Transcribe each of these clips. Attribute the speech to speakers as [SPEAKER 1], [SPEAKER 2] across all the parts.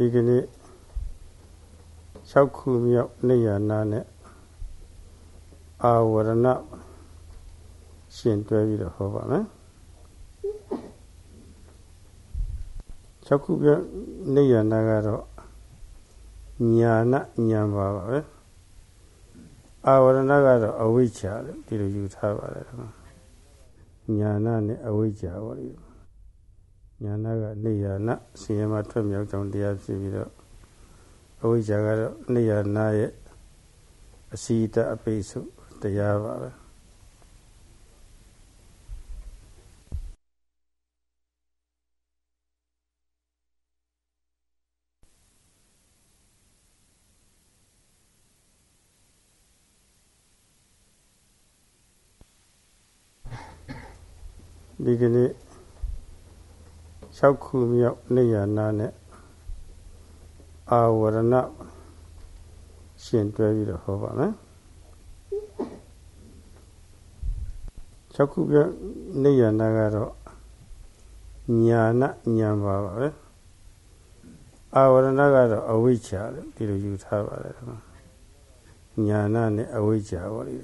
[SPEAKER 1] ဒီကနေ့6ခုမြောက်နေရနာနဲ့အာဝရဏရှင်တွဲပြီးတော့ဟောပါမယ်6ခုမြောက်နေရနာကတော့ညာနာညာပါပါပဲအာဝရဏကတော့အဝိဇ္ဇာလို့ဒီလိုယူထားပါတယ်ညာနာနဲ့အဝိဇ္ဇာပေါ့ဒီ ညာနာကနေရနာဆင်းရဲမှထွက်မြောက်ကြောင်းတရားဖြစ်ပြီးတော့အဝိဇ္ဇာကတော့နေရနာရဲ့အစီတအပိစုတရားပါပဲဒီကနေ့ 6ခုမြောက်နေရနာနဲ့အာဝရဏရှင်တွဲပြီးတော့ဟောပါမယ်6ခုမြောက်နေရနာကတော့ညာနာညာပါပါပဲအာဝရဏကတော့အဝိဇ္ဇာလို့ဒီလိုယူထားပါတယ်ညာနာနဲ့အဝိဇ္ဇာပေါ့ဒီ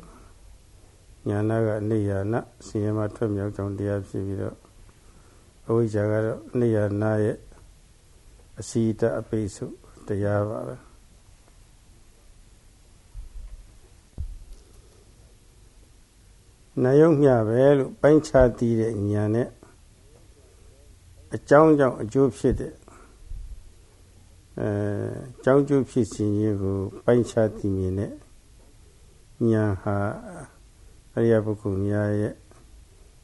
[SPEAKER 1] ညာနာကနေရနာဆင်းရဲမှထွက်မြောက်ကြောင်းတရားဖြစ်ပြီးတော့ အဝိဇ္ဇာကတော့နေရနာရဲ့အစီတအပိစုတရားပါပဲနာယုံမျှပဲလို့ပိုင်းခြားတည်တဲ့ညာနဲ့အကြောင်းကြောင့်အကျိုးဖြစ်တဲ့အဲကြောင်းကျိုးဖြစ်စဉ်ကြီးကိုပိုင်းခြားတည်မြင်တဲ့ညာဟာအရိယပုဂ္ဂိုလ်များရဲ့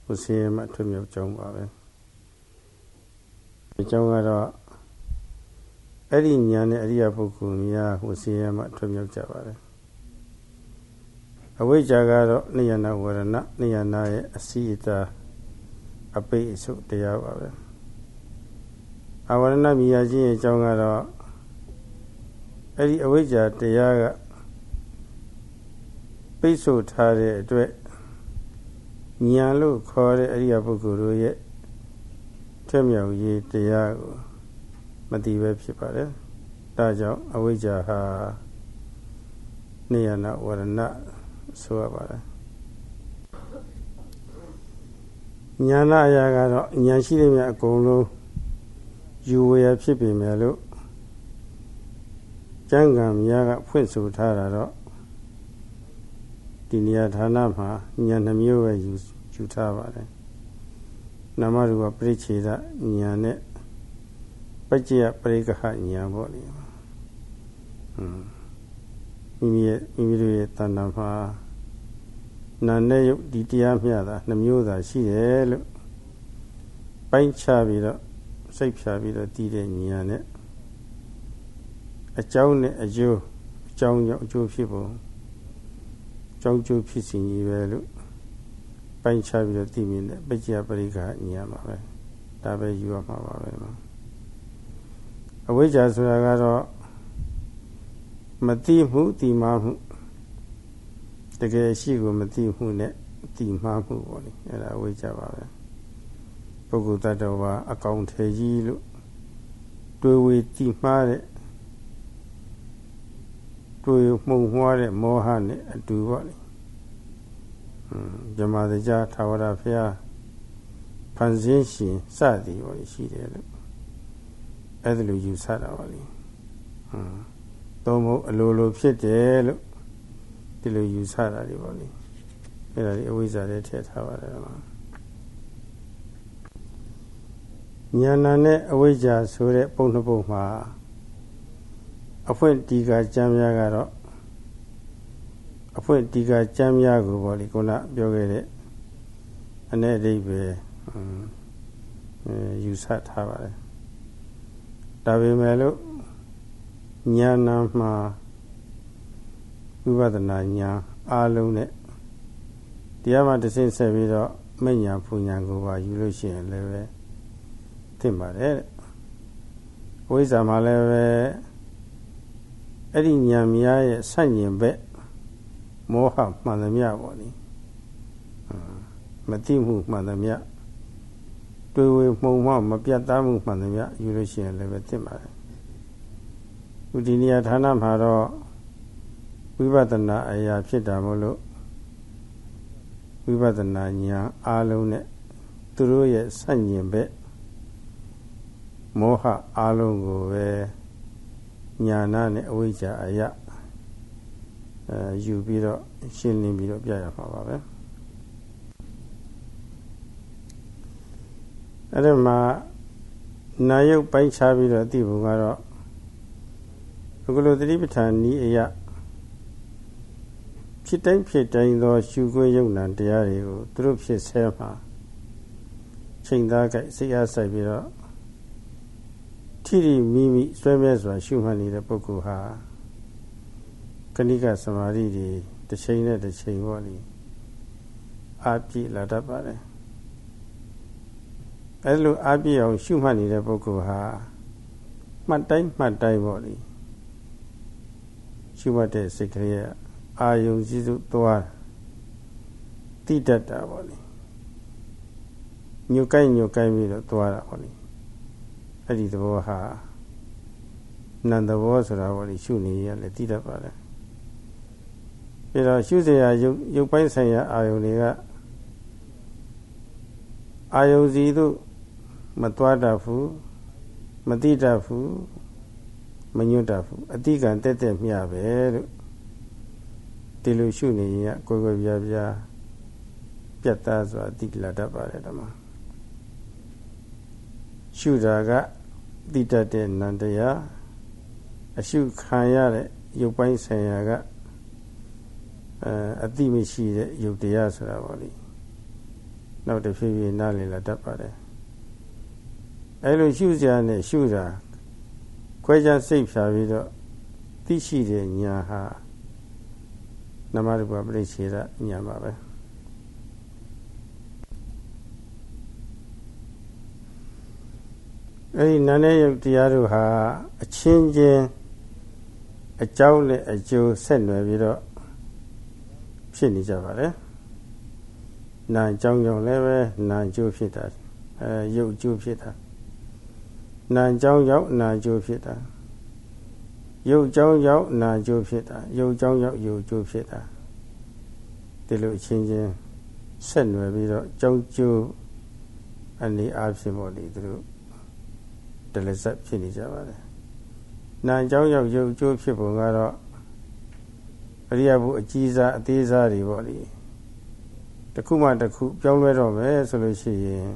[SPEAKER 1] ဟိုဆင်းရဲမှထွမြောက်ကြောင်းပါပဲ ဒီကြောင်းကတော့အဲ့ဒီညာနဲ့အရိယပုဂ္ဂိုလ်များဟိုဆင်းရဲမှထွမြောက်ကြပါတယ်အဝိဇ္ဇာကတော့နိယနာဝရဏနိယနာရဲ့အစီအတာအပိအစုတရားပါပဲအဝရဏမြာခြင်းရဲ့အကြောင်းကတော့အဲ့ဒီအဝိဇ္ဇာတရားကပိတ်ဆို့ထားတဲ့အတွက်ညာလို့ခေါ်တဲ့အရိယာပုဂ္ဂိုလ်တို့ရဲ့ ထက်မြောက်ရေးတရားကိုမသိပဲဖြစ်ပါတယ်။ဒါကြောင့်အဝိဇ္ဇာဟာနေယနာဝရဏဆိုရပါတယ်။ညာနာအရာကတော့ညာရှိတဲ့မြတ်အကုန်လုံးယူဝရဖြစ်ပေမဲ့လို့ကျမ်းဂန်များကဖွင့်ဆိုထားတာတော့ဒီနေရာဌာနမှာညာနှမျိုးပဲယူယူထားပါတယ် နာမရူပပရိခြေဒညာနဲ့ပច្ចယပရိကဟညာပေါ့လေဟွန်းမိမိရဲ့မိမိတို့ရဲ့တဏ္ဍာမှာနာနဲ့ယုတ်ဒီတရားမျှတာနှမျိုးသာရှိတယ်လို့ပိုင်းခြားပြီးတော့စိတ်ဖြာပြီးတော့တည်တဲ့ညာနဲ့အကြောင်းနဲ့အကျိုးအကြောင်းကြောင့်အကျိုးဖြစ်ပုံကြောင်းကျိုးဖြစ်စဉ်ကြီးပဲလို့ ပိုင်းခြားပြီးတော့သိမြင်တဲ့ပច្ចယပရိက္ခညာမှာပဲဒါပဲယူရမှာပါပဲနော်အဝိဇ္ဇာဆိုတာကတော့မသိမှုတိမာမှုတကယ်ရှိကိုမသိမှုနဲ့တိမာမှုပေါ့လေအဲ့ဒါအဝိဇ္ဇာပါပဲပုဂ္ဂိုလ်တ attva အကောင်ထေကြီးလို့တွေးဝေတိမှားတဲ့တွေးမှုံမှားတဲ့မောဟနဲ့အတူပေါ့လေ ဇမသကြထာဝရဘုရားဖန်ဆင်းရှင်စသည်ပေါ့ရှိတယ်လို့အဲ့ဒါလိုယူဆတာပါလေဟမ်သုံးဖို့အလိုလိုဖြစ်တယ်လို့ဒီလိုယူဆတာတွေပေါ့လေအဲ့ဒါဒီအဝိဇ္ဇာတွေထည့်ထားပါတယ်မှာညာနာနဲ့အဝိဇ္ဇာဆိုတဲ့ပုံနှစ်ပုံမှာအဖွင့်ဒီကကျမ်းများကတော့ အဖွင့်ဒီကကျမ်းများကိုပေါ့လေခုနပြောခဲ့တဲ့အ내အဓိပ္ပာယ်ယူဆထားပါတယ်ဒါပေမဲ့လို့ညာနာမှာဝိပဿနာညာအားလုံးနဲ့တရားမှတစ်ဆင့်ဆက်ပြီးတော့မိညာပူညာကိုပါယူလို့ရှိရင်လည်းပဲသိပါတယ်ဝိဇ္ဇာမှာလည်းပဲအဲ့ဒီညာများရဲ့ဆန့်ကျင်ဘက် မောဟမှန်သမျှပေါ့လေမသိမှုမှန်သမျှတွေးဝေမှုံမှမပြတ်သားမှုမှန်သမျှယူလို့ရှိရင်လည်းပဲသိပါတယ်ဥဒီနေရာဌာနမှာတော့ဝိပဿနာအရာဖြစ်တာမို့လို့ဝိပဿနာဉာဏ်အားလုံးနဲ့သူတို့ရဲ့ဆန့်ကျင်ဘက်မောဟအားလုံးကိုပဲညာနာနဲ့အဝိဇ္ဇာအယ အဲယူပြီးတော့ရှင်းလင်းပြီးတော့ပြရမှာပါပဲအဲ့ဒါမှာနာယုတ်ပိုင်းခြားပြီးတော့သိဖို့ကတော့အခုလိုသတိပဋ္ဌာန်ဤအယဖြစ်တိုင်းဖြစ်တိုင်းသောရှုခွင့်ယုံနာတရားတွေကိုသူတို့ဖြစ်ဆဲမှာချိန်သားကြိုက်စိတ်အားဆိုင်ပြီးတော့ထိရိမိမိဆွဲမြဲစွာရှုမှတ်နေတဲ့ပုဂ္ဂိုလ်ဟာက ဏိကသမာဓိတွေတစ်ချိန်နဲ့တစ်ချိန်ပေါ့လေအာပြည့်လာတတ်ပါတယ်အဲလိုအာပြည့်အောင်ရှုမှတ်နေတဲ့ပုဂ္ဂိုလ်ဟာမှတ်တိုင်းမှတ်တိုင်းပေါ့လေရှုမှတ်တဲ့စိတ်ကလေးအာယုံစည်းစုသွားတိတတ်တာပေါ့လေညုတ်ကိုင်းညုတ်ကိုင်းပြီးတော့သွားတာပေါ့လေအဲ့ဒီသဘောဟာနန္တဘောဆိုတာပေါ့လေရှုနေရလဲတိတတ်ပါတယ် ပြီးတော့ရှုစရာရုပ်ရုပ်ပိုင်းဆိုင်ရာအာယုန်တွေကအာယုန်စီတို့မသွားတတ်ဘူးမတိတတ်ဘူးမညွတ်တတ်ဘူးအတိကံတက်တက်မျှပဲလို့ဒီလိုရှုနေရင်ကကိုယ်ကိုယ်ပြပြပြတ်သားစွာတိလာတတ်ပါတယ်ဓမ္မရှုတာကတိတတ်တဲ့နန္တရားအရှုခံရတဲ့ရုပ်ပိုင်းဆိုင်ရာက အဲအတိမရှိတဲ့ယုတ်တရားဆိုတာပေါ့လေနောက်တစ်ဖြည်းဖြည်းနားလည်လာတတ်ပါတယ်အဲလိုရှုစရာနဲ့ရှုတာခွဲခြားစိတ်ဖြာပြီးတော့သိရှိတဲ့ညာဟာနမရူပပရိစ္ဆေဒညာပါပဲအဲဒီနာနဲ့ယုတ်တရားတို့ဟာအချင်းချင်းအကြောင်းနဲ့အကျိုးဆက်နွယ်ပြီးတော့ ဖြစ်နေကြပါတယ်နာကြောင်းကြောင့်လည်းပဲနာကျိုးဖြစ်တာအဲရုပ်ကျိုးဖြစ်တာနာကြောင်းရောက်နာကျိုးဖြစ်တာရုပ်ကြောင်းရောက်နာကျိုးဖြစ်တာရုပ်ကြောင်းရောက်ရုပ်ကျိုးဖြစ်တာဒီလိုအချင်းချင်းဆက်နွယ်ပြီးတော့ကြောင်းကျိုးအနေအားဖြင့်ပေါ့လေသူတို့တလဆက်ဖြစ်နေကြပါတယ်နာကြောင်းရောက်ရုပ်ကျိုးဖြစ်ပုံကတော့ အရိယဘုအကြီးစားအသေးစားတွေပေါ့လေတခုမှတခုပြောင်းလဲတော့မယ်ဆိုလို့ရှိရင်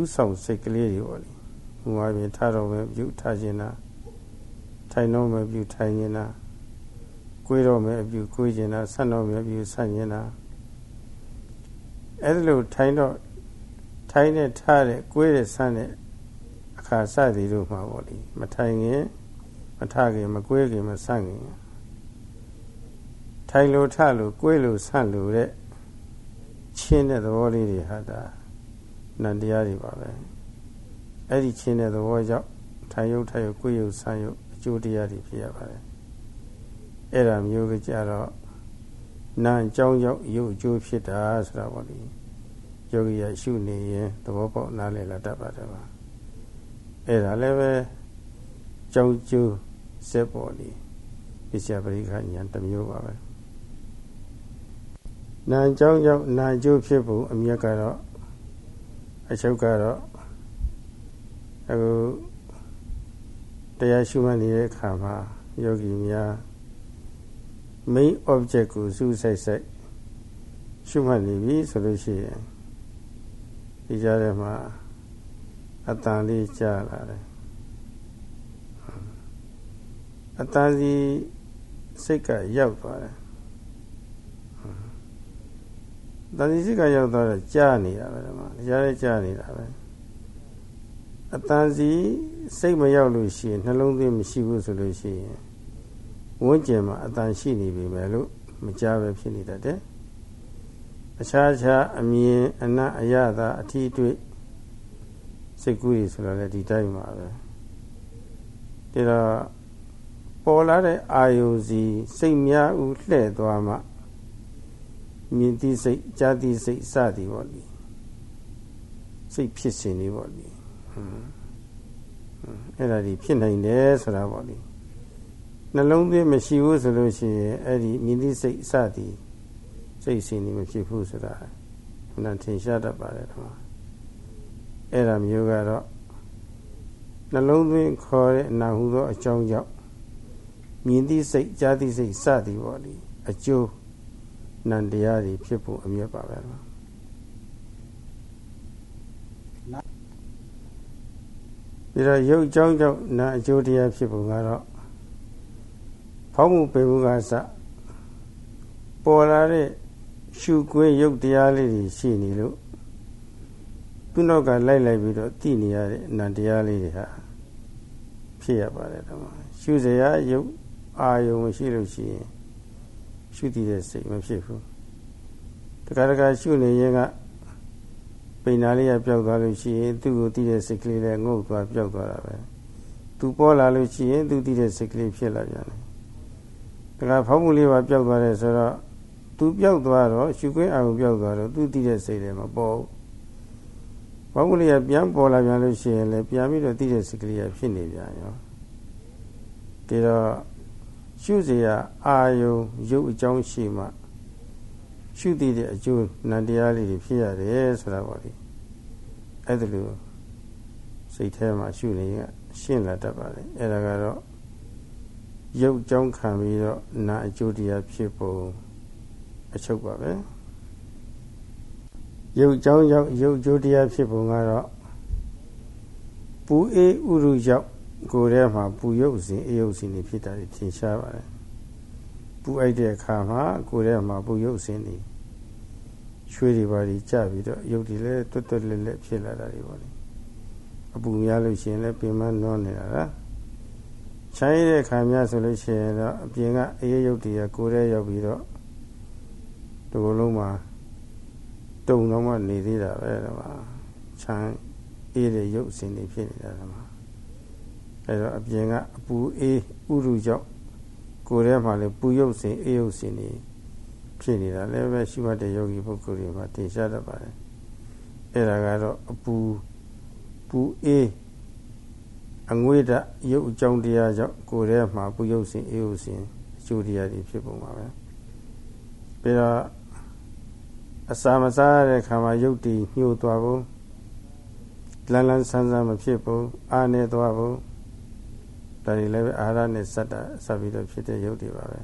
[SPEAKER 1] ဥဆောင်စိတ်ကလေးတွေပေါ့လေဘုရားပြင်ထားတော့မယ်ပြုထားခြင်းလားထိုင်တော့မယ်ပြုထိုင်ခြင်းလားကိုယ်တော့မယ်အပြုကိုယ်ခြင်းလားဆန့်တော့မယ်အပြုဆန့်ခြင်းလားအဲ့ဒါလို့ထိုင်တော့ထိုင်နဲ့ထားတဲ့ကိုယ်ရဲ့ဆန့်တဲ့အခါစသည်တို့မှာပေါ့လေမထိုင်ခင်မထခင်မကိုယ်ခင်မဆန့်ခင် ထိုင်လို့ထလို့ကိုယ်လို့ဆန့်လို့တဲ့ချင်းတဲ့သဘောလေးတွေဟာဒါနန္တရားတွေပါပဲအဲ့ဒီချင်းတဲ့သဘောကြောင့်ထိုင်ရုပ်ထိုင်ရုပ်ကိုယ်ရုပ်ဆန့်ရုပ်အကျိုးတရားတွေဖြစ်ရပါတယ်အဲ့ဒါမျိုးကကြတော့နာအကြောင်းကြောင့်ရုပ်အကျိုးဖြစ်တာဆိုတာပေါ့လေယောဂီရရှုနေရင်သဘောပေါက်နားလည်လာတတ်ပါတယ်ပါအဲ့ဒါလည်းပဲကြောင်းကျိုးစက်ပေါ်လေပစ္စယပရိက္ခဉာဏ်တစ်မျိုးပါပဲ နာကြောင်းကြောင့်နာကျိုးဖြစ်ဖို့အမြတ်ကတော့အချုပ်ကတော့အခုတရားရှုမှတ်နေတဲ့အခါမှာယောဂီများ main object ကိုစူးစိုက်စိုက်ရှုမှတ်နေပြီဆိုလို့ရှိရင်ဒီကြားထဲမှာအတန်လေးကြားလာတယ်အတန်စီစိတ်ကရောက်သွားတယ် တန်စီစိတ်ကရောက်သွားတော့ကြားနေတာပဲဒီမှာကြားရဲကြားနေတာပဲအတန်စီစိတ်မရောက်လို့ရှိရင်နှလုံးသွင်းမရှိဘူးဆိုလို့ရှိရင်ဝန်းကျင်မှာအတန်ရှိနေပြီပဲလို့မကြားပဲဖြစ်နေတတ်တယ်အခြားခြားအမြင်အနတ်အရသာအထီးတွေ့စိတ်ကူးတွေဆိုတော့လည်းဒီတိုင်းပါပဲဒါတော့ပေါ်လာတဲ့အာယုစီစိတ်များဥလှဲ့သွားမှ မြင်သိစိတ်ကြားသိစိတ်စသည်ပေါ့လေစိတ်ဖြစ်စဉ်တွေပေါ့လေဟွန်းအဲ့ဒါဒီဖြစ်နိုင်တယ်ဆိုတာပေါ့လေနှလုံးသွင်းမရှိဘူးဆိုလို့ရှိရင်အဲ့ဒီမြင်သိစိတ်အစသည်စိတ်စင်နေမဖြစ်ဘူးဆိုတာခဏထင်ရှားတတ်ပါတယ်တော့အဲ့ဒါမျိုးကတော့နှလုံးသွင်းခေါ်တဲ့အနာဟုသောအကြောင်းကြောင့်မြင်သိစိတ်ကြားသိစိတ်စသည်ပေါ့လေအကျိုး နန္တရားတွေဖြစ်ဖို့အမြဲပါပဲတော့ပြီးတော့ရုပ်အကြောင်းကြောင့်နာအကျိုးတရားဖြစ်ပုံကတော့ဖောက်မှုပေမှုကစပေါ်လာတဲ့ရှုခွင်းရုပ်တရားလေးတွေရှိနေလို့သူ့နောက်ကလိုက်လိုက်ပြီးတော့သိနေရတဲ့နန္တရားလေးတွေဟာဖြစ်ရပါတယ်တော့ရှုစရာရုပ်အာယုံမရှိလို့ရှိရင် ရှုတည်တဲ့စိတ်မဖြစ်ဘူးတခါတခါရှုနေရင်ကပိန်နာလေးကပျောက်သွားလို့ရှိရင်သူ့ကိုတည်တဲ့စိတ်ကလေးလည်းငုတ်သွားပျောက်သွားတာပဲသူပေါ်လာလို့ရှိရင်သူတည်တဲ့စိတ်ကလေးဖြစ်လာပြန်တယ်တခါဖောက်မှုလေးပါပျောက်သွားတယ်ဆိုတော့သူပျောက်သွားတော့ရှုခွင့်အာရုံပျောက်သွားတော့သူတည်တဲ့စိတ်လည်းမပေါ်ဘူးဘောင်းကလေးကပြန်ပေါ်လာပြန်လို့ရှိရင်လည်းပြန်ပြီးတော့တည်တဲ့စိတ်ကလေးကဖြစ်နေပြန်ရောဒီတော့ ရှုเสียအာယုံရုပ်အကြောင်းရှိမှရှုတည်တဲ့အကျိုးနံတရားလေးတွေဖြစ်ရတယ်ဆိုတာပေါ့လေအဲ့ဒါလိုစိတ်ထဲမှာရှုနေရင်ရှင်းလာတတ်ပါလေအဲ့ဒါကတော့ရုပ်ကြောင်းခံပြီးတော့နာအကျိုးတရားဖြစ်ပုံအချုပ်ပါပဲရုပ်ကြောင်းရောက်ရုပ်ကျိုးတရားဖြစ်ပုံကတော့ပူအေးဥရုရောက် ကိုယ်ထဲမှာပူရုပ်စဉ်အေးရုပ်စဉ်တွေဖြစ်တာထင်ရှားပါတယ်ပူအိုက်တဲ့အခါမှာကိုယ်ထဲမှာပူရုပ်စဉ်တွေရွှေတွေပါတွေကြပြီးတော့ရုပ်တွေလည်းတွတ်တွတ်လက်လက်ဖြစ်လာတာတွေပေါ့လေအပူများလို့ရှိရင်လည်းပင်မနှောနေတာလားချိုင်းတဲ့ခါများဆိုလို့ရှိရင်တော့အပြင်ကအေးရုပ်တွေကကိုယ်ထဲရောက်ပြီးတော့ဒီလိုလုံးမှာတုံတော့မှနေသေးတာပဲတော့ချမ်းအေးတဲ့ရုပ်အစဉ်တွေဖြစ်နေတာတော့ အဲတော့အပြင်ကအပူအေးဥရုကြောင့်ကိုယ်ထဲမှာလည်းပူရုပ်စဉ်အေးရုပ်စဉ်တွေဖြစ်နေတာလည်းပဲရှိမှတ်တဲ့ယောဂီပုဂ္ဂိုလ်တွေမှာတင်ရှားတတ်ပါတယ်အဲ့ဒါကတော့အပူပူအေးအငွေ့ဓာတ်ရုပ်အကြောင်းတရားကြောင့်ကိုယ်ထဲမှာပူရုပ်စဉ်အေးရုပ်စဉ်အကျိုးတရားတွေဖြစ်ပုံပါပဲပြီးတော့အစာမစားတဲ့ခါမှာရုပ်တည်ညှို့သွားဖို့လန်းလန်းဆန်းဆန်းမဖြစ်ဘူးအာနေသွားဖို့ ဒါတွေလည်းပဲအာဟာရနဲ့စက်တာဆက်ပြီးတော့ဖြစ်တဲ့ရုပ်တွေပါပဲ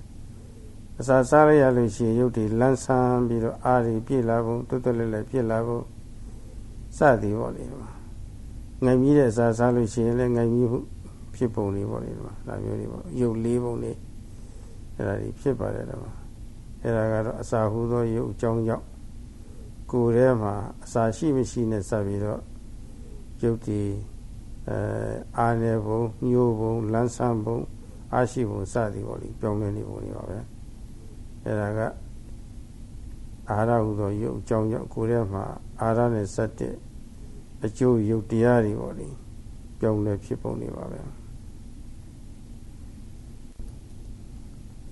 [SPEAKER 1] အစာစားရရလို့ရှိရင်ရုပ်တွေလန်းဆန်းပြီးတော့အာတွေပြည့်လာဖို့တွတ်တွတ်လဲလဲပြည့်လာဖို့စသည်ပေါ့လေငိုင်ပြီးတဲ့အစာစားလို့ရှိရင်လည်းငိုင်ပြီးဖြစ်ပုံတွေပေါ့လေဒီမှာဒါမျိုးတွေပေါ့ရုပ်လေးပုံတွေအဲ့ဒါတွေဖြစ်ပါတယ်တော့အဲ့ဒါကတော့အစာဟူသောရုပ်အကြောင်းကြောင့်ကိုယ်ထဲမှာအစာရှိမရှိနဲ့စပ်ပြီးတော့ရုပ်တွေ အဲအာနေဘုံညိုဘုံလန်းဆန်းဘုံအာရှိဘုံစသည်ပေါ့လေပြောင်းလဲနေပုံတွေပါပဲအဲဒါကအာရဟုသောရုပ်အကြောင်းကြောင့်ကိုယ်ထဲမှာအာရနဲ့စက်တဲ့အကျိုးရုပ်တရားတွေပေါ့လေပြောင်းလဲဖြစ်ပုံတွေပါပဲ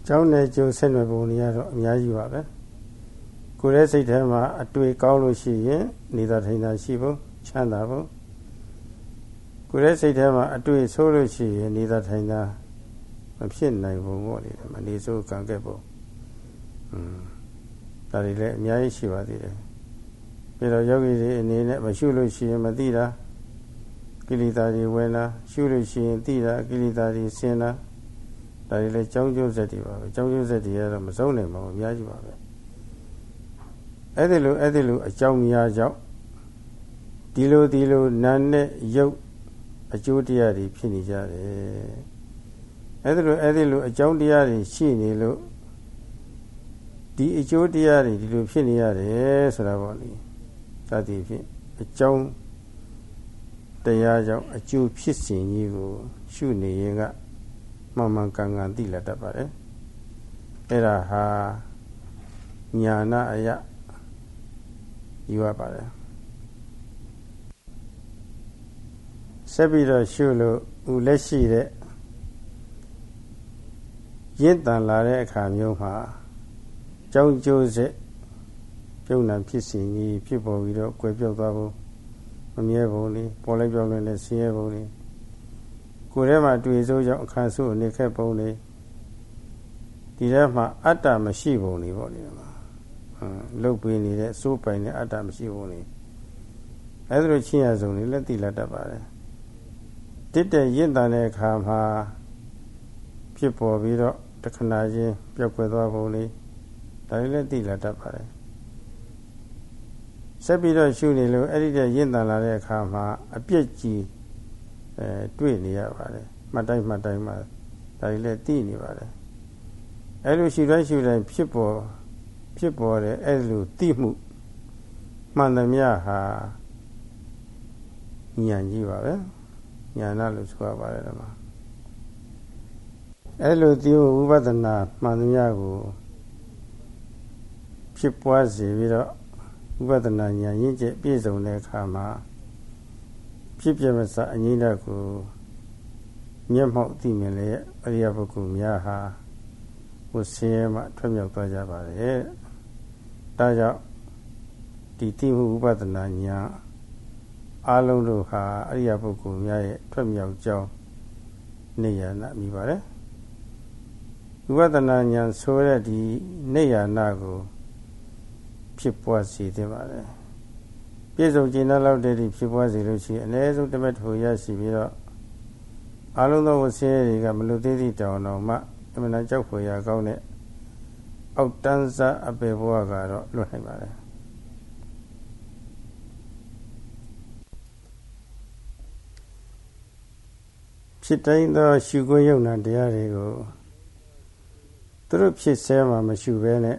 [SPEAKER 1] ကျောင်းနယ်ကျိုးဆက်နွယ်ပုံတွေကတော့အများကြီးပါပဲကိုယ်ရဲ့စိတ်ထဲမှာအတွေ့ကောင်းလို့ရှိရင်နေသာထိုင်သာရှိဖို့ချမ်းသာဖို့ ကိုယ်ရဲ့စိတ်ထဲမှာအတွေ့ဆိုးလို့ရှိရင်နေသာထိုင်သာမဖြစ်နိုင်ဘူးပေါ့လေမနေဆိုးကံကဲ့ဖို့อืมဒါတွေလည်းအများကြီးရှိပါသေးတယ်ပြီးတော့ယောဂီတွေအနေနဲ့မရှုလို့ရှိရင်မသိတာကိလေသာတွေဝင်လာရှုလို့ရှိရင်သိတာကိလေသာတွေဆင်းလာဒါတွေလည်းကြောင်းကျိုးဆက်တွေပါပဲကြောင်းကျိုးဆက်တွေကတော့မဆုံးနိုင်ပါဘူးအများကြီးပါပဲအဲ့ဒီလိုအဲ့ဒီလိုအကြောင်းများကြောင့်ဒီလိုဒီလိုနာနဲ့ရုပ် အကျိုးတရားတွေဖြစ်နေကြတယ်အဲ့ဒီလိုအဲ့ဒီလိုအကြောင်းတရားတွေရှိနေလို့ဒီအကျိုးတရားတွေဒီလိုဖြစ်နေရတယ်ဆိုတာပေါ့လေသတိဖြင့်အကြောင်းတရားကြောင့်အကျိုးဖြစ်စဉ်ကြီးကိုရှုနေရင်ကမှန်မှန်ကန်ကန်သိလာတတ်ပါတယ်အဲ့ဒါဟာညာနာအယယူရပါတယ် ဆက်ပြီးတော့ရှုလို့ဦးလက်ရှိတဲ့ရင့်တန်လာတဲ့အခါမျိုးမှာကြောင်းကျိုးစစ်ပြုံနာဖြစ်စဉ်ကြီးဖြစ်ပေါ်ပြီးတော့ကွယ်ပြောက်သွားဖို့မမြဲပုံလေးပေါ်လိုက်ပြောင်းလဲလဲဆင်းရဲပုံလေးကိုယ်ထဲမှာတွေ့စိုးကြောင့်အခါဆိုးအနေခက်ပုံနေဒီထဲမှာအတ္တမရှိပုံနေပေါ့ဒီမှာလုတ်ပေးနေတဲ့စိုးပိုင်တဲ့အတ္တမရှိပုံနေအဲဒါလိုချင်းရဆုံးနေလက်တိလက်တတ်ပါတယ် တစ်တဲ့ရင့်တန်တဲ့အခါမှာဖြစ်ပေါ်ပြီးတော့တခဏချင်းပြောက်ကွယ်သွားပုံနေဒါလည်းသိလက်တတ်ပါတယ်ဆက်ပြီးတော့ရှုနေလို့အဲ့ဒီတဲ့ရင့်တန်လာတဲ့အခါမှာအပြစ်ကြီးအဲတွေ့နေရပါတယ်မှတ်တိုင်းမှတ်တိုင်းမှာဒါတွေလည်းသိနေပါတယ်အဲ့လိုရှုတိုင်းရှုတိုင်းဖြစ်ပေါ်ဖြစ်ပေါ်တဲ့အဲ့လိုသိမှုမှန်သမျှဟာဉာဏ်ကြီးပါပဲ ဉာဏ်နာလို့ဆိုရပါတယ်ဓမ္မအဲ့လိုသိဖို့ဝိပဿနာမှန်သမျှကိုဖြစ်ပွားစေပြီးတော့ဝိပဿနာဉာဏ်ရင့်ကျက်ပြည့်စုံတဲ့အခါမှာဖြစ်ပြမစအငိမ့်တဲ့ကိုမျက်မှောက်သိမြင်လေအရိယပုဂ္ဂိုလ်များဟာဟိုဆင်းရဲမှထွက်မြောက်သွားကြပါတယ်။ဒါကြောင့်ဒီတိမှုဥပဒနာညာ အလုံးတို့ဟာအရိယပုဂ္ဂိုလ်များရဲ့ထွက်မြောက်ကြောင်းနေရနာမိပါတယ်။ဥပဒနာညာဆိုတဲ့ဒီနေရနာကိုဖြစ်ပွားစေတင်ပါတယ်။ပြည့်စုံကျင့်တဲ့လောက်တည်းဖြစ်ပွားစေလို့ရှိရင်အ ਨੇ ဆုံးတမက်ထိုရရှိပြီးတော့အလုံးသောဆင်းရဲတွေကမလွတ်သေးသည့်တောင်တော်မှအမှန်တကြောက်ဖွယ်ရာကောင်းတဲ့အောက်တန်းစားအပေဘဝကတော့လွတ်နိုင်ပါတယ် ဖြစ်တိုင်းသောရှုခွင့်ယုံနာတရားတွေကိုသူတို့ဖြစ်ဆဲမှာမရှုဘဲနဲ့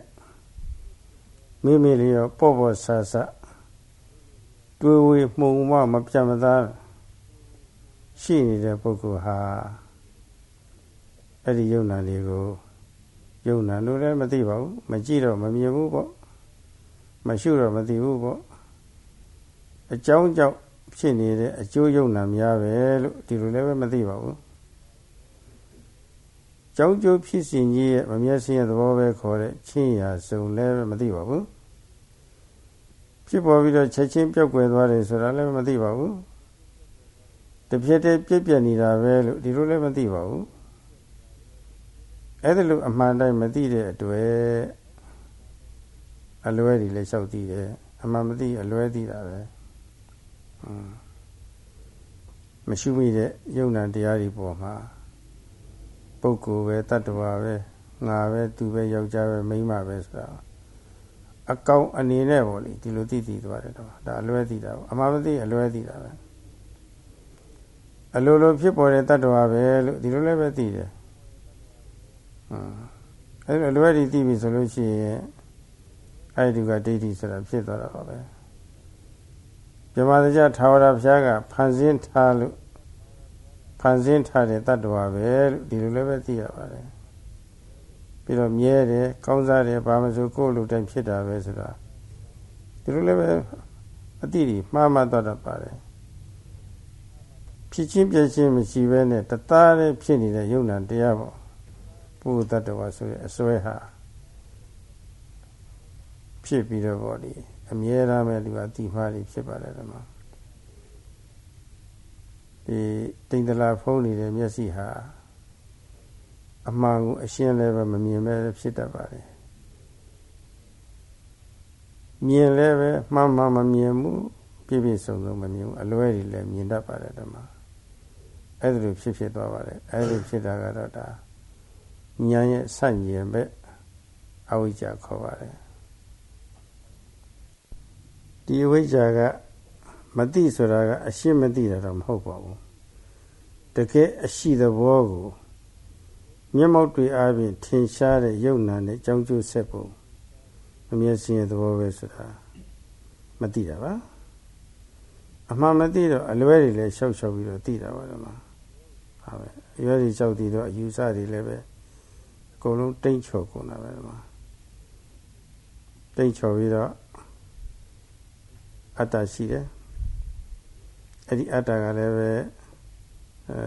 [SPEAKER 1] မိမိလျောပေါ့ပေါ့ဆာဆာတွေးဝေမှုံမမပြတ်မသားရှိနေတဲ့ပုဂ္ဂိုလ်ဟာအဲ့ဒီယုံနာလေးကိုယုံနာလို့လည်းမသိပါဘူးမကြည့်တော့မမြင်ဘူးပေါ့မရှုတော့မသိဘူးပေါ့အကြောင်းကြောင့် ဖြစ်နေတဲ့အကျိုးယုံနာများပဲလို့ဒီလိုလည်းပဲမသိပါဘူးကြောင်းကျိုးဖြစ်စဉ်ကြီးရဲ့မမျက်စိရဲ့သဘောပဲခေါ်တဲ့ချင်းရာစုံလည်းမသိပါဘူးဖြစ်ပေါ်ပြီးတော့ချက်ချင်းပြောက်ကွယ်သွားတယ်ဆိုတာလည်းမသိပါဘူးတပြည့်တည်းပြည့်ပြည့်နေတာပဲလို့ဒီလိုလည်းမသိပါဘူးအဲ့ဒါလို့အမှန်တိုင်းမသိတဲ့အတွက်အလွဲတွေလည်းလျှောက်သိတယ်အမှန်မသိအလွဲသိတာပဲ မရှိမိတဲ့ယုံနာတရားတွေပေါ်မှာပုဂ္ဂိုလ်ပဲတတ္တဝါပဲငါပဲသူပဲယောက်ျားပဲမိန်းမပဲဆိုတာအကောင်အနေနဲ့ပေါ့လေဒီလိုသိသိသွားတယ်တော့ဒါအလွဲသိတာပေါ့အမှန်မသိအလွဲသိတာပဲအလိုလိုဖြစ်ပေါ်တဲ့တတ္တဝါပဲလို့ဒီလိုလည်းပဲသိတယ်အဲလိုလွယ်တည်သိပြီဆိုလို့ရှိရင်အဲ့ဒီကဒိဋ္ဌိဆိုတာဖြစ်သွားတာပါပဲ ပြမတရားထာဝရဘုရားကဖန်ဆင်းထားလို့ဖန်ဆင်းထားတဲ့တ attva ပဲလို့ဒီလိုလည်းပဲသိရပါတယ်ပြီးတော့မြဲတယ်ကောင်းစားတယ်ဘာမှဆိုကိုယ်လိုတိုင်းဖြစ်တာပဲဆိုတာဒီလိုလည်းပဲအတိတွေမှားမှတ်တော့တတ်ပါတယ်ဖြစ်ချင်းပြည့်ချင်းမရှိဘဲနဲ့တသားတည်းဖြစ်နေတဲ့ယုံနာတရားပေါ့ပုဂ္ဂတ attva ဆိုတဲ့အစွဲဟာဖြစ်ပြီးတော့ဗောဒီ အမြဲတမ်းပဲဒီကတိမှားတွေဖြစ်ပါတယ်ဓမ္မဒီတိန်တလာဖုံးနေတဲ့မျက်စိဟာအမှန်ကိုအရှင်းလည်းပဲမမြင်ပဲဖြစ်တတ်ပါတယ်မြင်လည်းပဲမှန်မှန်မမြင်ဘူးပြည့်ပြည့်စုံစုံမမြင်ဘူးအလွဲတွေလည်းမြင်တတ်ပါတယ်ဓမ္မအဲ့ဒါလိုဖြစ်ဖြစ်သွားပါတယ်အဲ့ဒါဖြစ်တာကတော့ဒါဉာဏ်ရဲ့ဆန့်ကျင်ဘက်အဝိဇ္ဇာခေါ်ပါတယ် ဒီအဝိဇ္ဇာကမသိဆိုတာကအရှင်းမသိတာတော့မဟုတ်ပါဘူးတကယ်အရှိသဘောကိုမျက်မှောက်တွေအားဖြင့်ထင်ရှားတဲ့ယုံနာနဲ့ကြောင်းကျိုးဆက်ပုံအမျက်စင်းရဲ့သဘောပဲဆိုတာမသိတာပါအမှန်မသိတော့အလွဲတွေလည်းရှောက်ရှောက်ပြီးတော့သိတာပါတော့မှာဟာပဲအရွယ်ကြီးကြောက်တည်တော့အယူဆတွေလည်းပဲအကုန်လုံးတိတ်ချော်ကုန်တာပဲမှာတိတ်ချော်ပြီးတော့ အတ္တရှိတယ်အဲ့ဒီအတ္တကလည်းပဲအဲ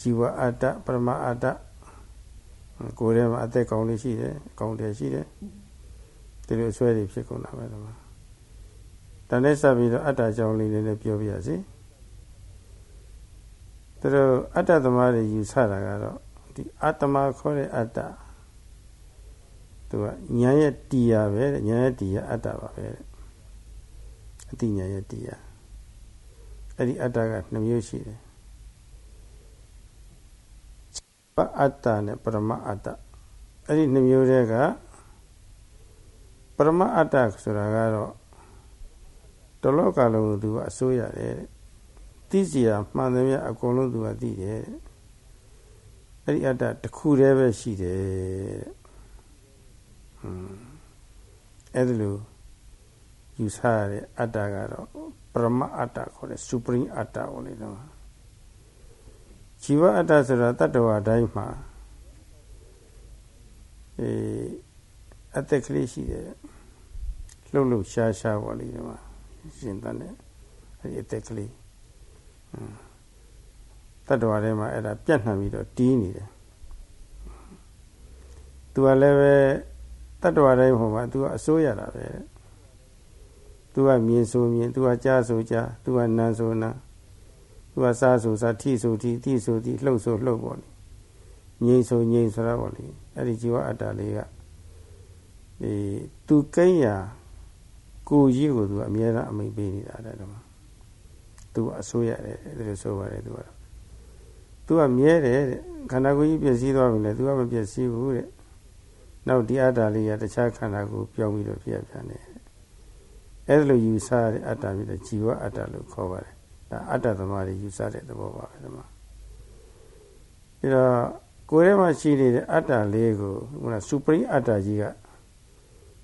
[SPEAKER 1] ဇီဝအတ္တပရမအတ္တကိုယ်ထဲမှာအသက်ကောင်းလေးရှိတယ်ကောင်းတယ်ရှိတယ်ဒီလိုအစွဲတွေဖြစ်ကုန်တာပဲတော့ဒါနဲ့ဆက်ပြီးတော့အတ္တကြောင့်လေးလည်းပြောပြရစီသူတို့အတ္တသမားတွေယူဆတာကတော့ဒီအတ္တမခေါ်တဲ့အတ္တသူကညာရဲ့တရားပဲညာရဲ့တရားအတ္တပါပဲ အတိညာရဲ့တရားအဲ့ဒီအတ္တကနှမျိုးရှိတယ်ပအတ္တနဲ့ပရမအတ္တအဲ့ဒီနှမျိုးတည်းကပရမအတ္တဆိုတာကတော့တလောကလုံးသူကအစိုးရတယ်သိစီရာမှန်တယ်မြအကုန်လုံးသူကသိတယ်အဲ့ဒီအတ္တတစ်ခုတည်းပဲရှိတယ်တဲ့ဟွန်းအဲ့ဒါလို့ ယူဆရတဲ့အတ္တကတော့ပရမအတ္တခေါ်တဲ့ supreme အတ္တကိုလေတော့ဇီဝအတ္တဆိုတာတတ္တဝါတိုင်းမှာအဲအတက်ကလေးရှိတယ်လှုပ်လှုပ်ရှားရှားပေါ့လေဒီမှာရှင်တန်တဲ့အဲဒီအသက်ကလေးတတ္တဝါထဲမှာအဲ့ဒါပြန့်နှံ့ပြီးတော့တီးနေတယ်သူကလည်းပဲတတ္တဝါတိုင်းဟိုမှာသူကအစိုးရတာပဲ သူကမြင်ဆိုမြင်သူကကြားဆိုကြားသူကနားဆိုနားသူကစားဆိုစားထိဆိုထိတိဆိုတိလှုပ်ဆိုလှုပ်ပေါ့လေငြိမ်ဆိုငြိမ်ဆိုတာပေါ့လေအဲ့ဒီဇီဝအတ္တလေးကဒီသူကိန်းရာကိုကြီးကိုသူကအမြဲတမ်းအမိတ်ပေးနေတာတဲ့တော့သူကအဆိုးရတယ်ဒါလိုဆိုပါတယ်သူကတော့သူကမြဲတယ်တဲ့ခန္ဓာကိုယ်ကြီးပျက်စီးသွားပြီလေသူကမပျက်စီးဘူးတဲ့နောက်ဒီအတ္တလေးကတခြားခန္ဓာကိုယ်ပြောင်းပြီးတော့ပြည့်ပြန်တယ် အဲ့ဒါလိုယူဆရတဲ့အတ္တပြီးတော့ជីဝအတ္တလို့ခေါ်ပါတယ်ဒါအတ္တသမားတွေယူဆတဲ့သဘောပါပဲဒီမှာပြီးတော့ကိုယ်ထဲမှာရှိနေတဲ့အတ္တလေးကိုဟိုကစူပရိအတ္တကြီးက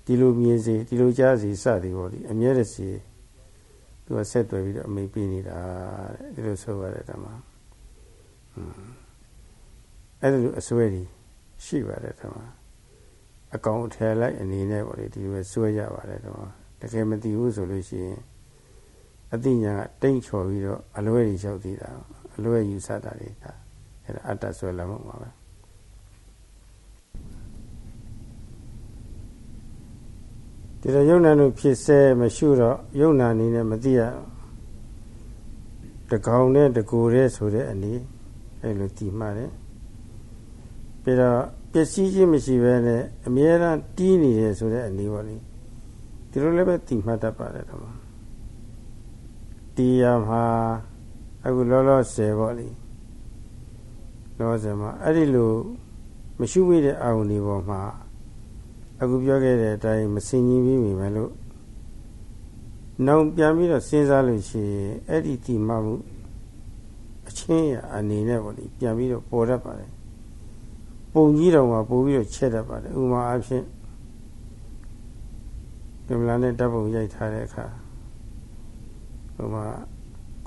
[SPEAKER 1] ဒီလိုမြင်စေဒီလိုကြားစေစသည်ပေါ့ဒီအမြဲတစေသူကဆက်သွယ်ပြီးတော့အမိပေးနေတာတဲ့ဒီလိုဆိုရတယ်ဓမ္မအဲ့ဒါလိုအစွဲကြီးရှိပါတယ်ဓမ္မအကောင်ထည့်လိုက်အနေနဲ့ပေါ့လေဒီလိုပဲစွဲရပါတယ်ဓမ္မ တကယ်မသိဘူးဆိုလို့ရှိရင်အသိဉာဏ်ကတိတ်ချော်ပြီးတော့အလွဲကြီးရောက်သေးတာအလွဲယူဆတာတွေကအဲ့ဒါအတ္တဆွဲလာမှုပါပဲဒီတော့ယုံနာတို့ဖြစ်စေမရှိတော့ယုံနာနေနဲ့မသိရတကောင်နဲ့တကူတဲ့ဆိုတဲ့အနေအဲ့လိုတည်မှတယ်ပြီးတော့ပျက်စီးခြင်းမရှိဘဲနဲ့အမြဲတမ်းတီးနေတယ်ဆိုတဲ့အနေပေါ့လေ ဒီလိုလည်းပဲတည်မှတ်တတ်ပါတယ်တော့တီးရမှာအခုလောလောဆယ်ပေါ့လေလောဆယ်မှာအဲ့ဒီလိုမရှိမိတဲ့အာရုံတွေပေါ်မှာအခုပြောခဲ့တဲ့အတိုင်းမစင်ကြီးပြီးပြီမယ်လို့နောက်ပြန်ပြီးတော့စဉ်းစားလို့ရှိရင်အဲ့ဒီတိမမှုအချင်းရအနေနဲ့ပေါ့လေပြန်ပြီးတော့ပေါ်တတ်ပါတယ်ပုံကြီးတော်မှာပို့ပြီးတော့ချက်တတ်ပါတယ်ဥမာအဖြစ် ဒီမလာနဲ့တပ်ပုံရိုက်ထားတဲ့အခါဟိုမှာ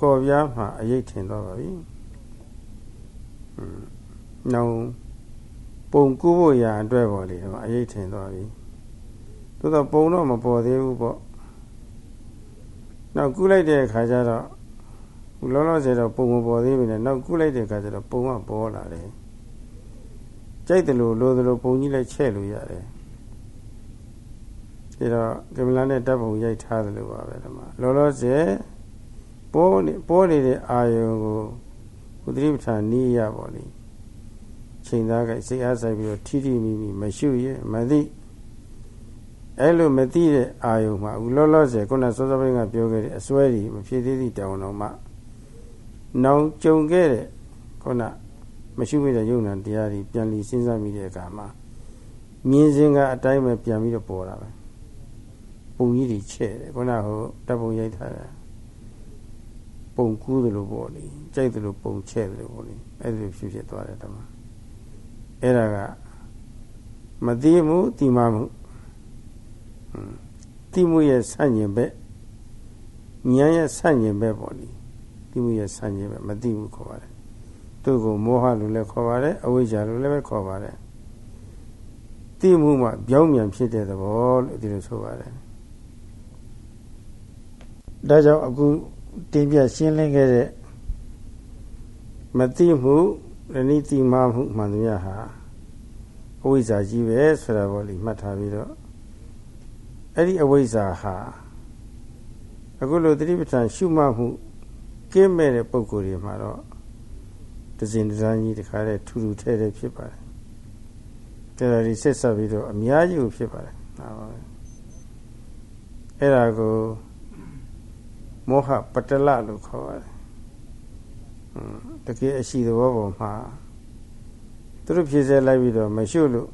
[SPEAKER 1] ကော်ပြားမှာအရေးထင်တော့ပါပြီ။နောက်ပုံကူးဖို့ရာအတွက်ပေါ့လေအရေးထင်သွားပြီသို့တော့ပုံတော့မပေါ်သေးဘူးပေါ့နောက်ကူးလိုက်တဲ့အခါကျတော့လောလောဆယ်တော့ပုံမပေါ်သေးဘူးနဲ့နောက်ကူးလိုက်တဲ့အခါကျတော့ပုံကပေါ်လာတယ်ကြိုက်တယ်လို့လိုတယ်လို့ပုံကြီးလိုက်ချဲ့လို့ရတယ် ဒါတော့ကမလာနဲ့တပ်ပုံရိုက်ထားတယ်လို့ပါပဲဒီမှာလောလောဆယ်ပေါ်နေပေါ်နေတဲ့အာယုံကိုဥဒိပဋ္ဌာနီးရပါလိမ့်ချိန်သားကစိတ်အားဆိုင်ပြီးတော့ထိထိမိမိမရှုရမသိအဲ့လိုမသိတဲ့အာယုံမှာအခုလောလောဆယ်ခုနစောစောပိုင်းကပြောခဲ့တဲ့အစွဲကြီးမဖြစ်သေးသည့်တောင်တော်မှနောင်ကြုံခဲ့တဲ့ခုနမရှိမိတဲ့ယုံနာတရားတွေပြန်လီစဉ်းစားမိတဲ့အခါမှာမြင်စဉ်ကအတိုင်းပဲပြန်ပြီးတော့ပေါ်လာပဲ ပုံကြီးတွေချဲ့တယ်ခုနဟိုတပ်ပုံရိုက်ထားတာပုံကူးတယ်လို့ပေါ့လေကြိုက်တယ်လို့ပုံချဲ့တယ်လို့ပေါ့လေအဲ့ဒီဖြစ်ဖြစ်သွားတယ်တမန်အဲ့ဒါကမသိမှုတိမမှုတိမှုရဲ့ဆန့်ကျင်ဘက်ဉာဏ်ရဲ့ဆန့်ကျင်ဘက်ပေါ့လေတိမှုရဲ့ဆန့်ကျင်ဘက်မသိမှုခေါ်ပါတယ်သူ့ကိုမောဟလို့လည်းခေါ်ပါတယ်အဝိဇ္ဇာလို့လည်းပဲခေါ်ပါတယ်တိမှုမှပြောင်းပြန်ဖြစ်တဲ့သဘောလို့ဒီလိုဆိုပါတယ် ဒါကြောင့်အခုတင်ပြရှင်းလင်းခဲ့တဲ့မသိမှုရဏိတိမမှုမှန်သမျှဟာအဝိဇ္ဇာကြီးပဲဆိုတာပေါ့လေမှတ်ထားပြီးတော့အဲ့ဒီအဝိဇ္ဇာဟာအခုလိုသတိပဋ္ဌာန်ရှုမှတ်မှုကင်းမဲ့တဲ့ပုံကိုယ်တွေမှာတော့တစင်တစားကြီးတခါတည်းထူထူထဲထဲဖြစ်ပါတယ်အဲ့ဒါဒီဆက်ဆက်ပြီးတော့အများကြီးကိုဖြစ်ပါတယ်ဟာပါပဲအဲ့ဒါကို မောဟပတ္တလလို့ခေါ်ပါတယ်တကယ်အရှိသဘောပေါ်မှာသူတို့ဖြည့်ဆဲလိုက်ပြီးတော့မရှုလို့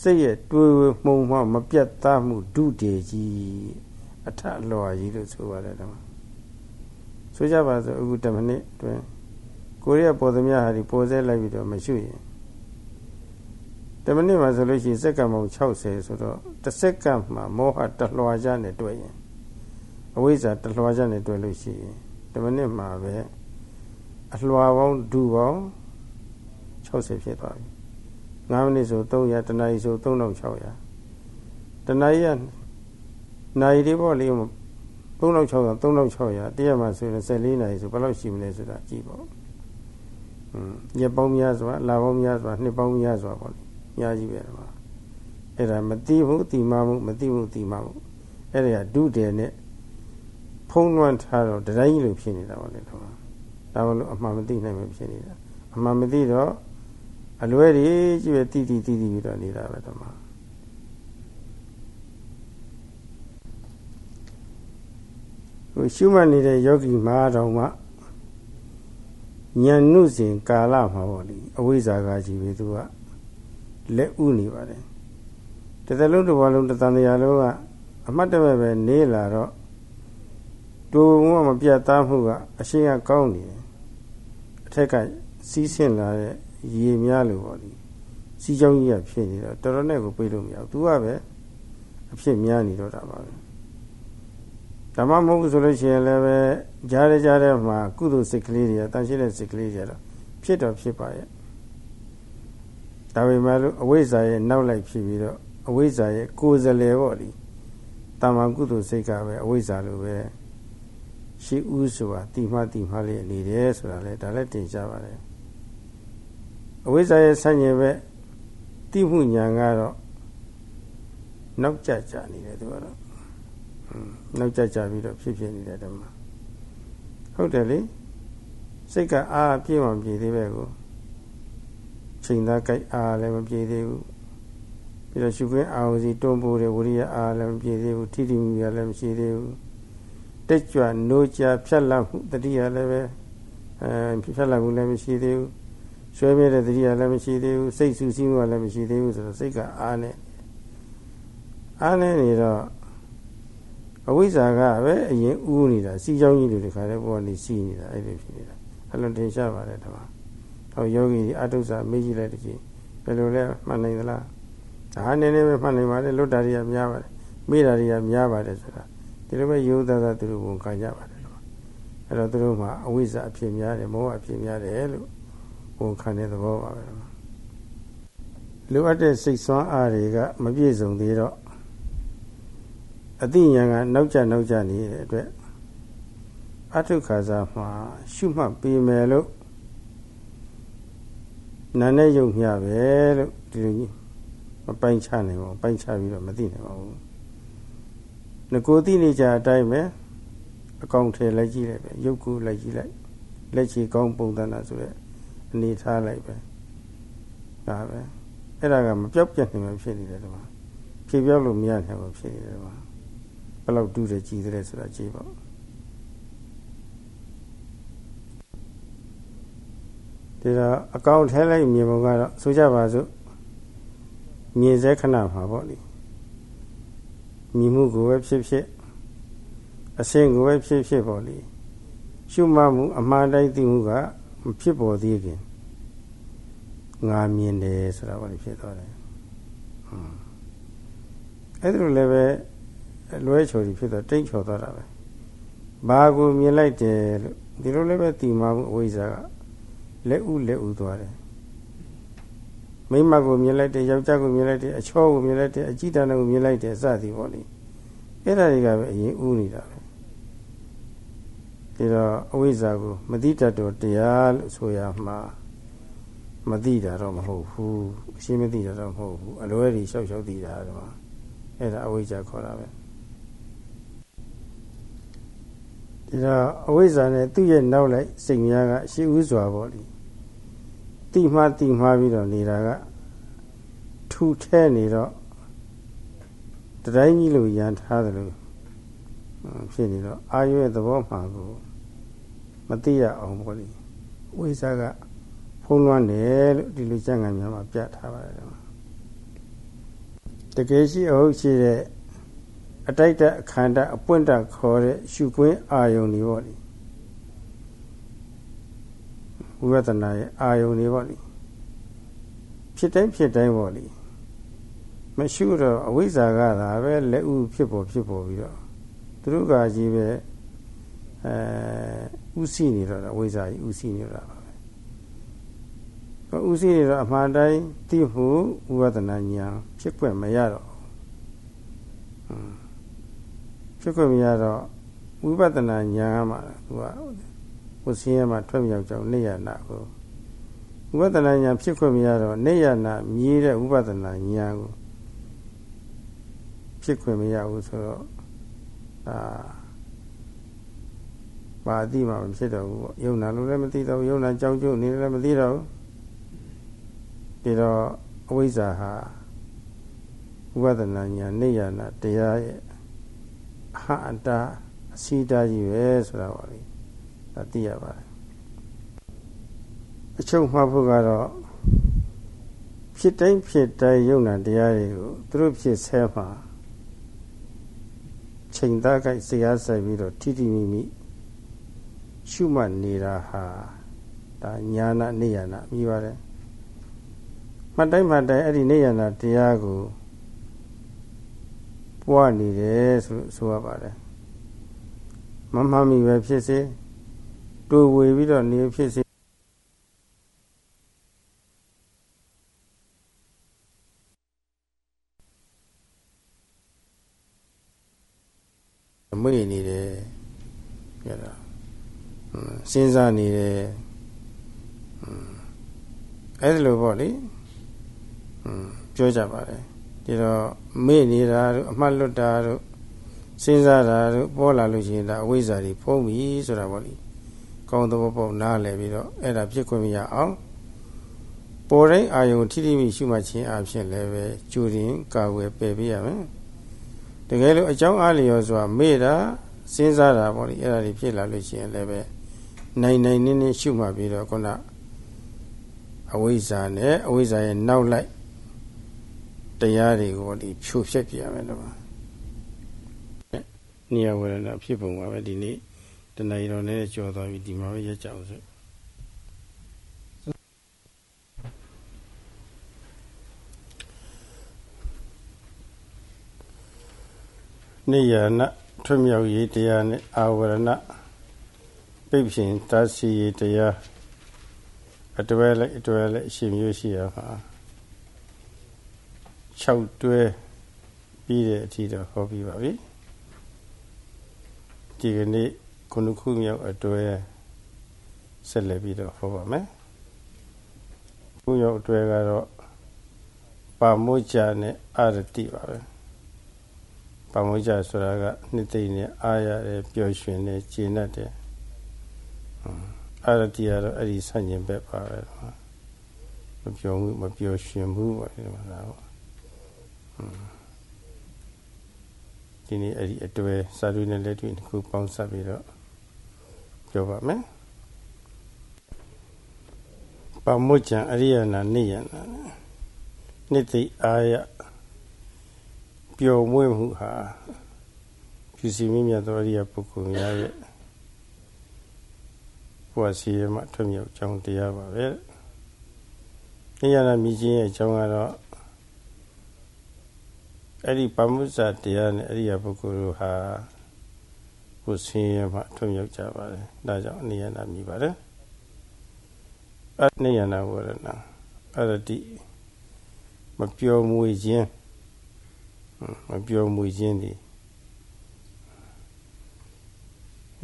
[SPEAKER 1] စိတ်ရဲ့တွေးဝမှုံမှမပြတ်သားမှုဒုတေကြီးအထအလွာကြီးလို့ဆိုပါတယ်တော့ဆိုကြပါစို့အခု10မိနစ်တွင်ကိုရီးယားပေါ်သမျှဟာဒီပေါ်ဆဲလိုက်ပြီးတော့မရှုရင်10မိနစ်မှာဆိုလို့ရှိရင်စက္ကန့်ပေါင်း60ဆိုတော့တစ်စက္ကန့်မှာမောဟတလွှာကြနဲ့တွေ့ရင် အဝိဇ္ဇာတလွှာကြနဲ့တွေ့လို့ရှိရင်10မိနစ်မှာပဲအလွှာပေါင်းဒူပေါင်း60ဖြစ်သွားပြီ9မိနစ်ဆို300တနာရီဆို3600တနာရီကနာရီလေးပေါ့လေ3600 3600တရက်မှဆိုရင်14နာရီဆိုဘယ်လောက်ရှိမလဲဆိုတာကြည့်ပေါ့อืมရက်ပေါင်းများစွာလပေါင်းများစွာနှစ်ပေါင်းများစွာပေါ့လေအများကြီးပဲတော့အဲ့ဒါမတိမှုတိမမှုမတိမှုတိမမှုအဲ့ဒါကဒုတယ်နဲ့ဖုံး လွှမ်းထားတော့တတိုင်းကြီးလိုဖြစ်နေတာပေါ့လေတော့ဒါမလို့အမှန်မသိနိုင်မဖြစ်နေတာအမှန်မသိတော့အလွဲကြီးကြီးပဲတိတိတိတိပြီးတော့နေတာပဲတော့ဟိုရှုမှတ်နေတဲ့ယောဂီမှာတော့မှဉာဏ်နုစဉ်ကာလမှာပေါ့လေအဝိဇ္ဇာကကြီးပဲသူကလက်ဥနေပါတယ်တသက်လုံးတစ်ဘဝလုံးတသံတရားလုံးကအမှတ်တမဲ့ပဲနေလာတော့ တူမမပြတ်သားမှုကအရှင်းကကောင်းနေတယ်အထက်ကစီးဆင်းလာတဲ့ရေများလို့ပေါ့လေစီးကြောင်းကြီးကဖြစ်နေတော့တော်တော်နဲ့ကိုပြေးလို့မရဘူးသူကပဲအဖြစ်များနေတော့တာပါပဲဓမ္မမဟုတ်ဆိုလို့ရှိရင်လည်းပဲကြားရကြားတဲ့မှာကုသိုလ်စိတ်ကလေးတွေတန်ရှင်းတဲ့စိတ်ကလေးတွေတော့ဖြစ်တော့ဖြစ်ပါရဲ့ဒါပေမဲ့လို့အဝိဇ္ဇာရဲ့နောက်လိုက်ဖြစ်ပြီးတော့အဝိဇ္ဇာရဲ့ကိုယ်စလဲပေါ့လေတာမန်ကုသိုလ်စိတ်ကပဲအဝိဇ္ဇာလိုပဲ ရှိဥဆိုတာတိမှတိမှလေးနေတယ်ဆိုတာလေဒါလည်းတင်ကြပါတယ်အဝိဇ္ဇာရဲ့ဆန့်ကျင်ဘက်တိမှုညာကတော့နောက်ကျကျနေတယ်သူကတော့နောက်ကျကျပြီးတော့ဖြစ်ဖြစ်နေတဲ့ဓမ္မဟုတ်တယ်လေစိတ်ကအားပြည့်မှပြည့်သေးပဲကိုချိန်သားကြိုက်အားလည်းမပြည့်သေးဘူးပြီးတော့ရှုခွင့်အာဝစီတွန်းပိုးတဲ့ဝိရိယအားလည်းမပြည့်သေးဘူးထိတိမှုရလည်းမရှိသေးဘူး တက်ကြွနိုးကြဖြတ်လတ်မှုတတိယလည်းပဲအဲဖြတ်လတ်မှုလည်းမရှိသေးဘူးဆွဲမြဲတဲ့တတိယလည်းမရှိသေးဘူးစိတ်ဆူဆီးမှုလည်းမရှိသေးဘူးဆိုတော့စိတ်ကအားနဲ့အားနဲ့နေတော့အဝိဇ္ဇာကပဲအရင်ဥနေတာစီးကြောင်းကြီးတွေတခါတည်းပေါ်နေစီးနေတာအဲ့လိုဖြစ်နေတာအလွန်ထင်ရှားပါတယ်တမဟောယောဂီအတုဇာမေးကြည့်လိုက်တကြီးဘယ်လိုလဲမှတ်နိုင်သလားဒါနည်းနည်းပဲမှတ်နိုင်ပါလေလွတ်တာတွေကများပါတယ်မေးတာတွေကများပါတယ်ဆိုတာ ဒီလိုပဲယောသသာသူတို့ဝန်ခံကြပါတယ်အဲ့တော့သူတို့မှာအဝိဇ္ဇာအဖြစ်များတယ်မောဟအဖြစ်များတယ်လို့ဝန်ခံတဲ့သဘောပါပဲလိုအပ်တဲ့စိတ်ဆွမ်းအားတွေကမပြည့်စုံသေးတော့အသိဉာဏ်ကနောက်ကျနောက်ကျနေတဲ့အတွက်အထုခါစားမှာရှုမှတ်ပြီးမယ်လို့နာနဲ့ယုံမျှပဲလို့ဒီလိုကြီးမပိုင်ချနိုင်ပါဘူးပိုင်ချပြီးတော့မသိနိုင်ပါဘူး ငကိုသိနေကြအတိုင်းပဲအကောင်ထဲလိုက်ကြည့်လိုက်ပဲရုပ်ကိုလိုက်ကြည့်လိုက်လက်ချီကောင်းပုံသဏ္ဍာန်ဆိုတဲ့အနေထားလိုက်ပဲဒါပဲအဲ့ဒါကမပြောက်ပြတ်နေမှဖြစ်နေတယ်ဒီမှာဖြေပြောက်လို့မရနိုင်ဘူးဖြစ်နေတယ်ဒီမှာဘယ်လောက်တူးတယ်ကြည်တယ်ဆိုတာကြည့်ပေါ့ဒီတော့အကောင့်ထဲလိုက်မြေပုံကတော့ဆိုကြပါစို့မြေစဲခဏမှာပေါ့လေ မြင်မှုကိုပဲဖြစ်ဖြစ်အစင်ကိုပဲဖြစ်ဖြစ်ပေါ့လေရှုမှတ်မှုအမှန်တိုင်းသိမှုကမဖြစ်ပေါ်သေးခင်ငါမြင်တယ်ဆိုတာပေါ့လေဖြစ်သွားတယ်အဲ့ဒါလိုလည်းပဲလွဲချော်ကြီးဖြစ်တော့တိတ်ချော်သွားတာပဲဘာကိုမြင်လိုက်တယ်လို့ဒီလိုလည်းပဲတီမာမှုအဝိဇ္ဇာကလက်ဥလက်ဥသွားတယ် မိမကိုမြင်လိုက်တယ်ယောက်ျားကိုမြင်လိုက်တယ်အချောကိုမြင်လိုက်တယ်အကြည့်တန်းကိုမြင်လိုက်တယ်စသည်ပေါ့လေအဲ့ဒါတွေကပဲအရင်ဥနေတာပဲဒီတော့အဝိဇ္ဇာကိုမသိတတ်တော့တရားလို့ဆိုရမှာမသိတာတော့မဟုတ်ဘူးအရှင်းမသိတာတော့မဟုတ်ဘူးအလွဲကြီးရှောက်ရှောက်သိတာတော့အဲ့ဒါအဝိဇ္ဇာခေါ်တာပဲဒီတော့အဝိဇ္ဇာနဲ့သူ့ရဲ့နောက်လိုက်စိတ်များကရှိဥစွာပေါ့လေ တိမှတိမှပြီးတော့နေတာကထူထဲနေတော့တတိုင်းကြီးလိုရန်ထားတယ်လို့ဖြစ်နေတော့အာရွရဲ့သဘောမှကိုမသိရအောင်ပေါ့လေဝိဇ္ဇာကဖုံးလွှမ်းတယ်လို့ဒီလိုကျမ်းဂန်များမှာပြထားပါတယ်တကယ်ရှိအဟုတ်ရှိတဲ့အတိုက်တအခန္ဓာအပွင့်တခေါ်တဲ့ရှုခွင်းအာယုန်တွေပေါ့လေ ဝိပဿနာရဲ့အာယုန်တွေပေါ့လေဖြစ်တိုင်းဖြစ်တိုင်းပေါ့လေမရှုတော့အဝိဇ္ဇာကသာပဲလက်ဥဖြစ်ပေါ်ဖြစ်ပေါ်ပြီးတော့သူတို့ကကြီးပဲအဲဥသိနေတော့အဝိဇ္ဇာကြီးဥသိနေတော့ပါပဲဥသိနေတော့အမှန်တိုင်းသိဖို့ဝိပဿနာဉာဏ်ဖြစ်ပွင့်မရတော့ဖြစ်ခွင့်မရတော့ဝိပဿနာဉာဏ်မှာသူက ဝဆင်းရဲမှာထွက်မြောက်ကြောင်းနေရနာကိုဝိပဿနာဉာဏ်ဖြစ်ခွင့်မရတော့နေရနာမြည်တဲ့ဝိပဿနာဉာဏ်ကိုဖြစ်ခွင့်မရဘူးဆိုတော့ဒါဘာအတိမှမဖြစ်တော့ဘူးပေါ့ယုံနာလို့လည်းမသိတော့ဘူးယုံနာကြောင်းကျုပ်နေလည်းမသိတော့ဘူးဒီတော့အဝိဇ္ဇာဟာဝိပဿနာဉာဏ်နေရနာတရားရဲ့အဟအတာအစီတာကြီးပဲဆိုတာပါလေ ဒါသိရပါတယ်အချုပ်မှတ်ဖို့ကတော့ဖြစ်တိုင်းဖြစ်တိုင်းယုံနာတရားတွေကိုသူတို့ဖြစ်ဆဲမှာချိန်သားကြိုက်စရာဆိုင်ပြီးတော့ထိတိမိမိရှုမှတ်နေတာဟာဒါညာနာနေရနာပြီးပါတယ်မှတ်တိုင်းမှတ်တိုင်းအဲ့ဒီနေရနာတရားကိုပွားနေတယ်ဆိုဆိုရပါတယ်မမှန်မိပဲဖြစ်စေ တူဝေပြီးတော့နေဖြစ်စေအမေ့နေတယ်ပြတာစဉ်းစားနေတယ်အဲ့ဒါလိုပေါ့လေပြောကြပါတယ်ဒီတော့မေ့နေတာတို့အမှတ်လွတ်တာတို့စဉ်းစားတာတို့ပေါ်လာလို့ရှိရင်ဒါအဝိဇ္ဇာတွေဖုံးပြီဆိုတာပေါ့လေ ကောင်းသဘောပေါက်နားလည်ပြီးတော့အဲ့ဒါဖြစ်ခွင့်မရအောင်ပေါ်တိုင်းအာယုံထိထိမိရှုမှတ်ခြင်းအဖြစ်လည်းပဲကြိုတင်ကာဝယ်ပယ်ပေးရမယ်တကယ်လို့အကြောင်းအားလျော်စွာမေ့တာစဉ်းစားတာပေါ့လေအဲ့ဒါတွေဖြစ်လာလို့ရှိရင်လည်းပဲနိုင်နိုင်နင်းနင်းရှုမှတ်ပြီးတော့ခုနအဝိဇ္ဇာနဲ့အဝိဇ္ဇာရဲ့နောက်လိုက်တရားတွေကိုဒီဖြိုဖျက်ပြရမယ်လို့ပါနေရဝရဏဖြစ်ပုံပါပဲဒီနေ့ တဏှာတော်နဲ့ကြော်သွားပြီဒီမှာပဲရက်ကြအောင်စို့နေရဏထွတ်မြောက်ရေးတရားနဲ့အာဝရဏပိတ်ဖြင်တားဆီးရေးတရားအတွဲလိုက်အတွဲလိုက်အရှင်မျိုးရှိရမှာ6တွဲပြီးတဲ့အထိတော့ဟောပြီးပါပြီဒီကနေ့ ခုနှစ်ခုမြောက်အတွဲဆက်လက်ပြီးတော့ဟောပါမယ်ခုမြောက်အတွဲကတော့ပါမုဇ္ဇာနဲ့အာရတိပါပဲပါမုဇ္ဇာဆိုတာကနှစ်သိမ့်နဲ့အာရတဲ့ပျော်ရွှင်တဲ့ကျေနပ်တဲ့အာရတိကတော့အဲ့ဒီဆန့်ကျင်ဘက်ပါပဲမပျော်မှုမပျော်ရွှင်မှုပါဒီမှာတော့ဒီနေ့အဲ့ဒီအတွဲစာရွေးနဲ့လက်တွေ့တစ်ခုပေါင်းစပ်ပြီးတော့ ပြောပါမယ်ပမုဇ္ဇံအရိယနာနိယနာနိတိအာယပျော်မွေ့မှုဟာဖြူစီမြင့်မြတ်သောအရိယပုဂ္ဂိုလ်များရဲ့ဘုရားစီရမထွမြောက်ကြောင်းတရားပါပဲနိယနာမြည်ခြင်းရဲ့အကြောင်းကတော့အဲ့ဒီပမုဇ္ဇတရားနဲ့အရိယာပုဂ္ဂိုလ်တို့ဟာ ကိုဆင်းရဲမှထွံ့ရောက်ကြပါတယ်ဒါကြောင့်အနေရနာမြည်ပါတယ်အနေရနာဝရဏအရတိမပျော်မွေခြင်းမပျော်မွေခြင်းဒီ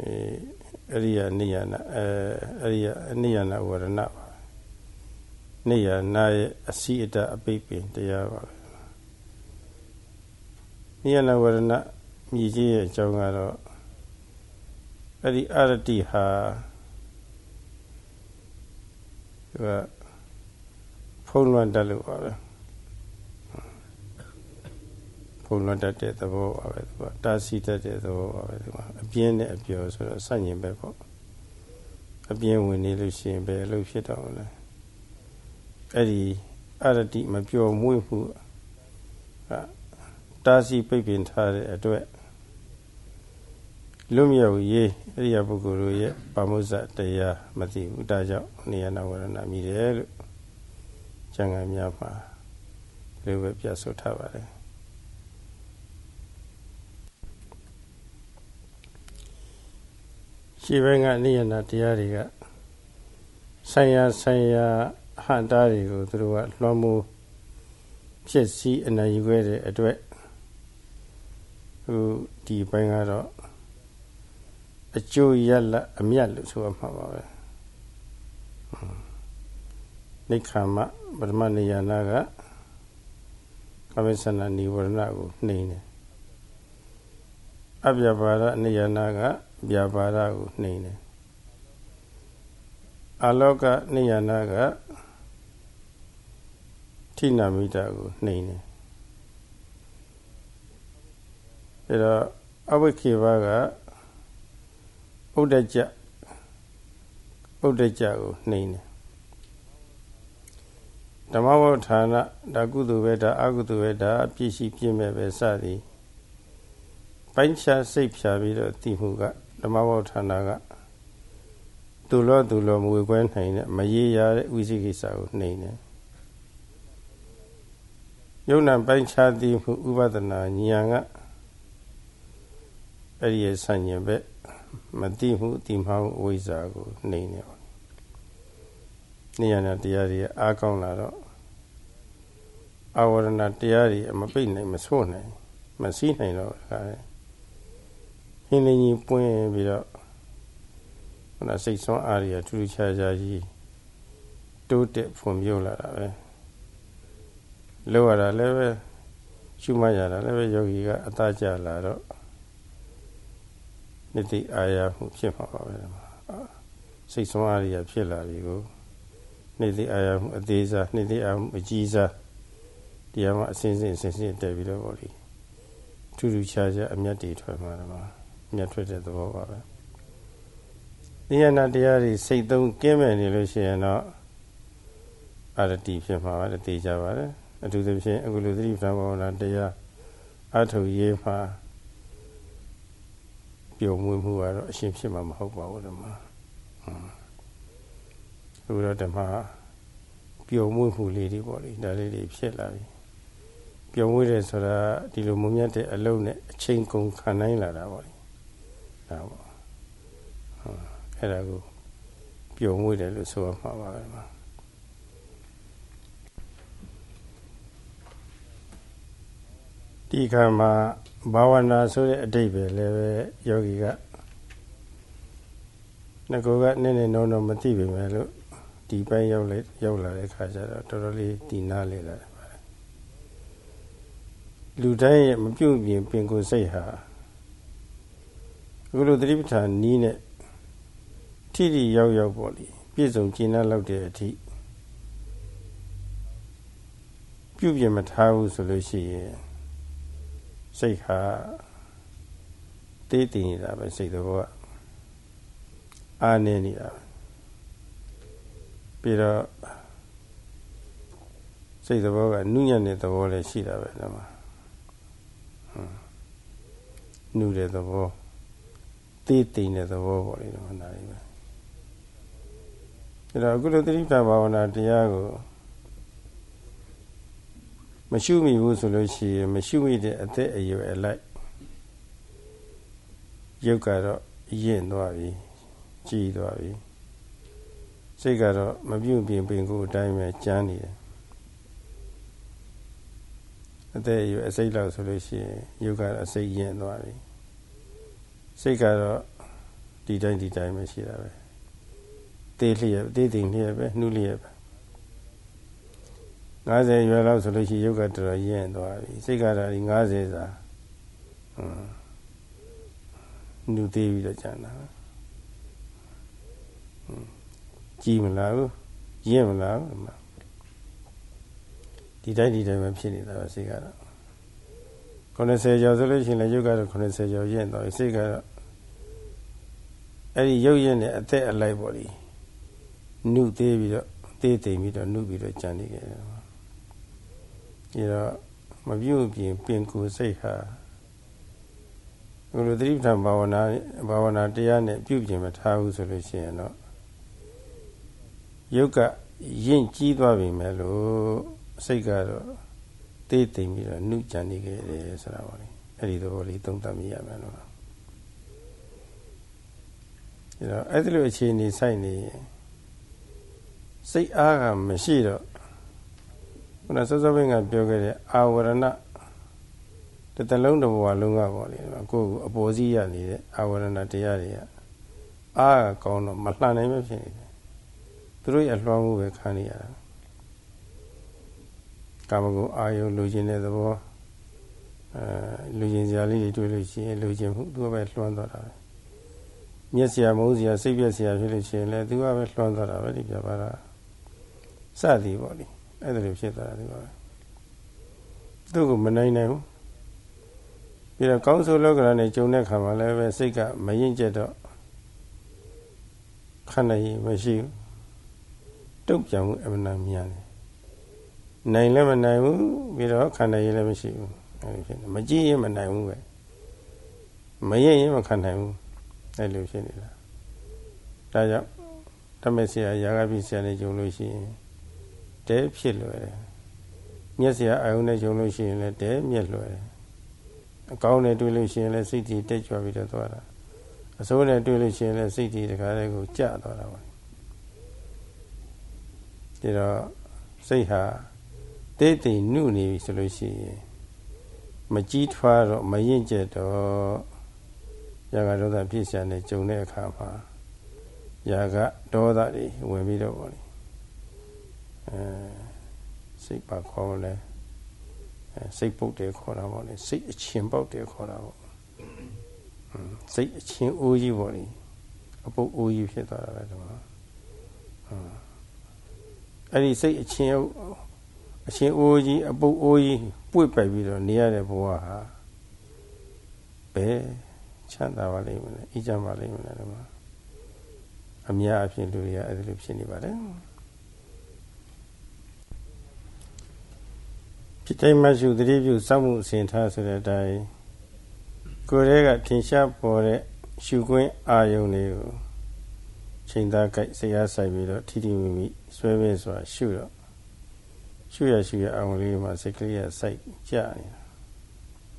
[SPEAKER 1] အဲအရိယာနေယနာအဲအရိယာနေယနာဝရဏပါနေယနာရဲ့အစီအတအပိပင်တရားပါပဲနိယနာဝရဏမြည်ကြီးရဲ့အကြောင်းကတော့ အဲ့ဒီအရတိဟာသူကဖုံးလွှမ်းတတ်လို့ပါပဲဖုံးလွှမ်းတတ်တဲ့သဘောပါပဲသူကတာစီတတ်တဲ့သဘောပါပဲသူကအပြင်းနဲ့အပျော်ဆိုတော့စัญญင်ပဲပေါ့အပြင်းဝင်နေလို့ရှိရင်ဘယ်အလုပ်ဖြစ်တော့လဲအဲ့ဒီအရတိမပျော်မွေ့မှုတာစီပိတ်ပင်ထားတဲ့အတွက် လွတ်မြောက်ရေးအရိယာပုဂ္ဂိုလ်တို့ရဲ့ပါမုဇ္ဇတရားမသိဘူးဒါကြောင့်နေယနာဝရဏမြည်တယ်လို့ကျမ်းဂန်များမှာလိုပဲပြဆိုထားပါတယ်ရှိဘဲကနေယနာတရားတွေကဆိုင်ရာဆိုင်ရာဟန်တာတွေကိုသူတို့ကလွှမ်းမိုးဖြစ်စည်းအနိုင်ယူခဲ့တဲ့အတွက်ဟိုဒီဘင်းကတော့ အကျိုးရလအမြတ်လို့ဆိုရမှာပါပဲနိခမပရမနိယနာကကမိသနာနိဝရဏကိုနှိမ့်တယ်အပြပါဒနိယနာကဗျာပါဒကိုနှိမ့်တယ်အလောကနိယနာကထိနာမိတာကိုနှိမ့်တယ်အဲတော့အဝိခေဘက ဥဒ္ဒကြဥဒ္ဒကြကိုနှိမ့်တယ်ဓမ္မဝဌာနဒါကုသိုလ်ပဲဒါအကုသိုလ်ပဲဒါအပြည့်ရှိပြည့်မဲ့ပဲစသည်ပိုင်းခြားစိတ်ဖြာပြီးတော့တည်မှုကဓမ္မဝဌာနကသူလောသူလောမဝေခွဲနိုင်တဲ့မရေရတဲ့ဝိသိကိစ္စကိုနှိမ့်တယ်ယုံနာပိုင်းခြားတည်မှုဥပဒနာဉာဏ်ကအဲ့ဒီရဲ့ဆန့်ကျင်ဘက် မတိမှုတိမောင်းဝိဇ္ဇာကိုနှိမ့်နေပါနေရတဲ့တရားတွေအားကောင်းလာတော့အာဝရဏတရားတွေမပိတ်နိုင်မဆို့နိုင်မစည်းနိုင်တော့ဒါလည်းဟင်းလင်းကြီးပွင့်ပြီးတော့ဟိုစိတ်ဆွမ်းအားတွေထူးထူးခြားခြားကြီးတိုးတက်ဖွံ့ဖြိုးလာတာပဲလောက်ရတာလည်းပဲရှုမှတ်ရတာလည်းပဲယောဂီကအသားကျလာတော့ နိတိအာရမှုဖြစ်မှာပါပဲစိတ်ဆွမ်းအားတွေဖြစ်လာပြီကိုနိတိအာရမှုအသေးစားနိတိအာမှုအကြီးစားတရားမှာအစင်းစင်းအစင်းစင်းတက်ပြီးတော့ဗောလေထူးထူးခြားခြားအမျက်တွေထွက်မှာတော့အမျက်ထွက်တဲ့သဘောပါပဲတရားနာတရားတွေစိတ်သုံးကင်းမဲ့နေလို့ရှိရင်တော့အာရတိဖြစ်မှာပါတေချပါတယ်အထူးသဖြင့်အခုလိုသတိပဋ္ဌာန်ဘာဝနာတရားအထုရေးမှာ ပြုံမွေးမှုကတော့အရှင်းဖြစ်မှာမဟုတ်ပါဘူးဓမ္မအခုတော့ဓမ္မပြုံမွေးမှုလေးတွေပေါ့လေဒါလေးတွေဖြစ်လာပြီပြုံမွေးတယ်ဆိုတာဒီလိုမုံမြတ်တဲ့အလုံးနဲ့အချိန်ကုန်ခံနိုင်လာတာပေါ့လေဒါပေါ့အဲ့ဒါကိုပြုံမွေးတယ်လို့ဆိုရမှာပါပဲမှာဒီခါမှာ ဘာဝနာဆိုတဲ့အတိတ်ပဲလည်းပဲယောဂီကငကောကနည်းနည်းနောနောမသိပေမဲ့လို့ဒီပိုင်းရောက်လေရောက်လာတဲ့ခါကျတော့တော်တော်လေးတည်နာလေလာတယ်လူတိုင်းရဲ့မပြုတ်ပြင်ပင်ကိုယ်စိတ်ဟာအခုလိုသတိပဋ္ဌာန်နီးနဲ့ထိထိရောက်ရောက်ပေါ့လေပြည့်စုံကျင့်လောက်တဲ့အထိပြုတ်ပြင်မထားဘူးဆိုလို့ရှိရင် စိတ်ဟာတေးတည်နေတာပဲစိတ်တော်ကအာနေနေတာပဲပြီးတော့စိတ်သဘောကနုညံ့တဲ့သဘောလည်းရှိတာပဲဒီမှာနုတဲ့သဘောတေးတိမ်တဲ့သဘောပေါ့လေဒီမှာဒါလေးပဲဒါတော့အခုလိုသတိပ္ပဘာဝနာတရားကို မရှုမိဘူးဆိုလို့ရှိရင်မရှုမိတဲ့အသက်အရွယ်အလိုက်ရုပ်ကတော့ရင့်သွားပြီကြည်သွားပြီစိတ်ကတော့မပြုတ်ပြင်ပင်ကိုအတိုင်းပဲကြမ်းနေတယ်အသက်အရွယ်အစိတ်လောက်ဆိုလို့ရှိရင်ရုပ်ကတော့အစိတ်ရင့်သွားပြီစိတ်ကတော့ဒီတိုင်းဒီတိုင်းပဲရှိတာပဲတေးလျက်တေးတိမ်လျက်ပဲနှုလျက်ပဲ 90ရွယ်လောက်ဆိုလို့ရှိရင်ရုပ်ကတော်တော်ရင့်သွားပြီစိတ်ကတော့ဒီ90စာဟွန်းနှုသေးပြီးတော့ကျန်တာကြည်မလားဘူးရင့်မလားဘူးဒီတိုင်းဒီတိုင်းပဲဖြစ်နေတာပဲစိတ်ကတော့90ကျော်ဆိုလို့ရှိရင်လည်းရုပ်ကတော့90ကျော်ရင့်တော့စိတ်ကတော့အဲ့ဒီရုပ်ရင့်တဲ့အသက်အလိုက်ပေါ့လေနှုတ်သေးပြီးတော့သေးသိမ့်ပြီးတော့နှုတ်ပြီးတော့ကြံနေခဲ့တယ် ဒီတော့မပြုတ်ပြင်ပင်ကိုစိတ်ဟာဘုလိုသတိပဋ္ဌာန်ဘာဝနာဘာဝနာတရားနဲ့ပြုပြင်မထားဘူးဆိုလို့ရှိရင်တော့ယုတ်ကယင့်ကြီးသွားပြီမဲ့လို့စိတ်ကတော့တေးသိမ့်ပြီးတော့နှုတ်ကြံနေခဲ့တယ်ဆိုတာပါလေအဲ့ဒီသဘောလေးသုံးသပ်မိရမယ်လို့ဒါတော့အဲ့ဒီလိုအခြေအနေဆိုင်နေစိတ်အားကမရှိတော့ ခုနစောစောဘင်းကပြောခဲ့တဲ့အာဝရဏတစ်တလုံးတစ်ဘဝလုံးကပေါ့လေကိုယ့်ကိုအပေါ်စီးရနေတဲ့အာဝရဏတရားတွေကအားကောင်းတော့မလှန်နိုင်မဖြစ်နေတယ်သူတို့ရဲ့အလွှမ်းမှုပဲခံနေရတာကာမဂုဏ်အာယုလူချင်းတဲ့သဘောအဲလူချင်းစရာလေးတွေတွေ့လို့ရှိရင်လူချင်းမှုသူကပဲလွှမ်းသွားတာပဲမျက်စရာမုန်းစရာစိတ်ပြက်စရာဖြစ်လို့ရှိရင်လည်းသူကပဲလွှမ်းသွားတာပဲဒီပြပါလားစသည်ပေါ့လေ အဲ့ဒါလိုဖြစ်သွားတာဒီပါပဲသူ့ကိုမနိုင်နိုင်ဘူးပြီးတော့ကောင်းဆိုးလောကရနဲ့ဂျုံတဲ့ခါမှာလည်းပဲစိတ်ကမရင်ကျက်တော့ခန္ဓာကြီးမရှိဘူးတုတ်ပြောင်မှုအမှန်မြန်တယ်နိုင်လည်းမနိုင်ဘူးပြီးတော့ခန္ဓာကြီးလည်းမရှိဘူးအဲ့လိုဖြစ်နေမကြည့်ရင်မနိုင်ဘူးပဲမရင်ရင်မခံနိုင်ဘူးအဲ့လိုဖြစ်နေတာဒါကြောင့်တမက်ဆရာယာဂပိဆရာနဲ့ဂျုံလို့ရှိရင် တဲဖြစ်လွယ်တယ်မျက်စရာအာယုံနဲ့ဂျုံလို့ရှိရင်လည်းတဲမျက်လွယ်တယ်အကောင်းနဲ့တွေ့လို့ရှိရင်လည်းစိတ်ကြီးတက်ကြွပြီးတော့သွားတာအဆိုးနဲ့တွေ့လို့ရှိရင်လည်းစိတ်ကြီးတခါတည်းကိုကြသွားတာပါဒီတော့စိတ်ဟာတိတ်တိမ်နှုနေပြီဆိုလို့ရှိရင်မကြီးထွားတော့မရင်ကျက်တော့ရာဂဒေါသဖြစ်စရာနဲ့ကြုံတဲ့အခါမှာရာဂဒေါသတွေဝင်ပြီးတော့ပေါ့လေ အဲစိတ်ပါခေါ်လဲစိတ်ပုတ်တယ်ခေါ်တာပေါ့လေစိတ်အချင်းပုတ်တယ်ခေါ်တာပေါ့စိတ်အချင်းအိုးကြီးပေါ့လေအပုတ်အိုးကြီးဖြစ်သွားတာပဲဒီမှာအဲ့ဒီစိတ်အချင်းအချင်းအိုးကြီးအပုတ်အိုးကြီးပွေ့ပိုက်ပြီးတော့နေရတဲ့ဘဝဟာဘယ်ချမ်းသာပါလိမ့်မလဲအကြမ်းပါလိမ့်မလဲဒီမှာအများအဖြစ်လူတွေကအဲ့ဒီလိုဖြစ်နေပါတယ် ဖြစ်တိုင်းမှရှုသတိပြုစောင့်မှုအစဉ်ထားဆိုတဲ့အတိုင်းကိုယ်ရဲ့ကထင်ရှားပေါ်တဲ့ရှုခွင့်အာယုန်တွေကိုချိန်သားကြိုက်စရာဆိုင်ပြီးတော့ထိထိမိမိဆွဲပဲဆိုတာရှုတော့ရှုရရှုရအောင်လေးမှာစိတ်ကလေးရစိုက်ကြနေတာ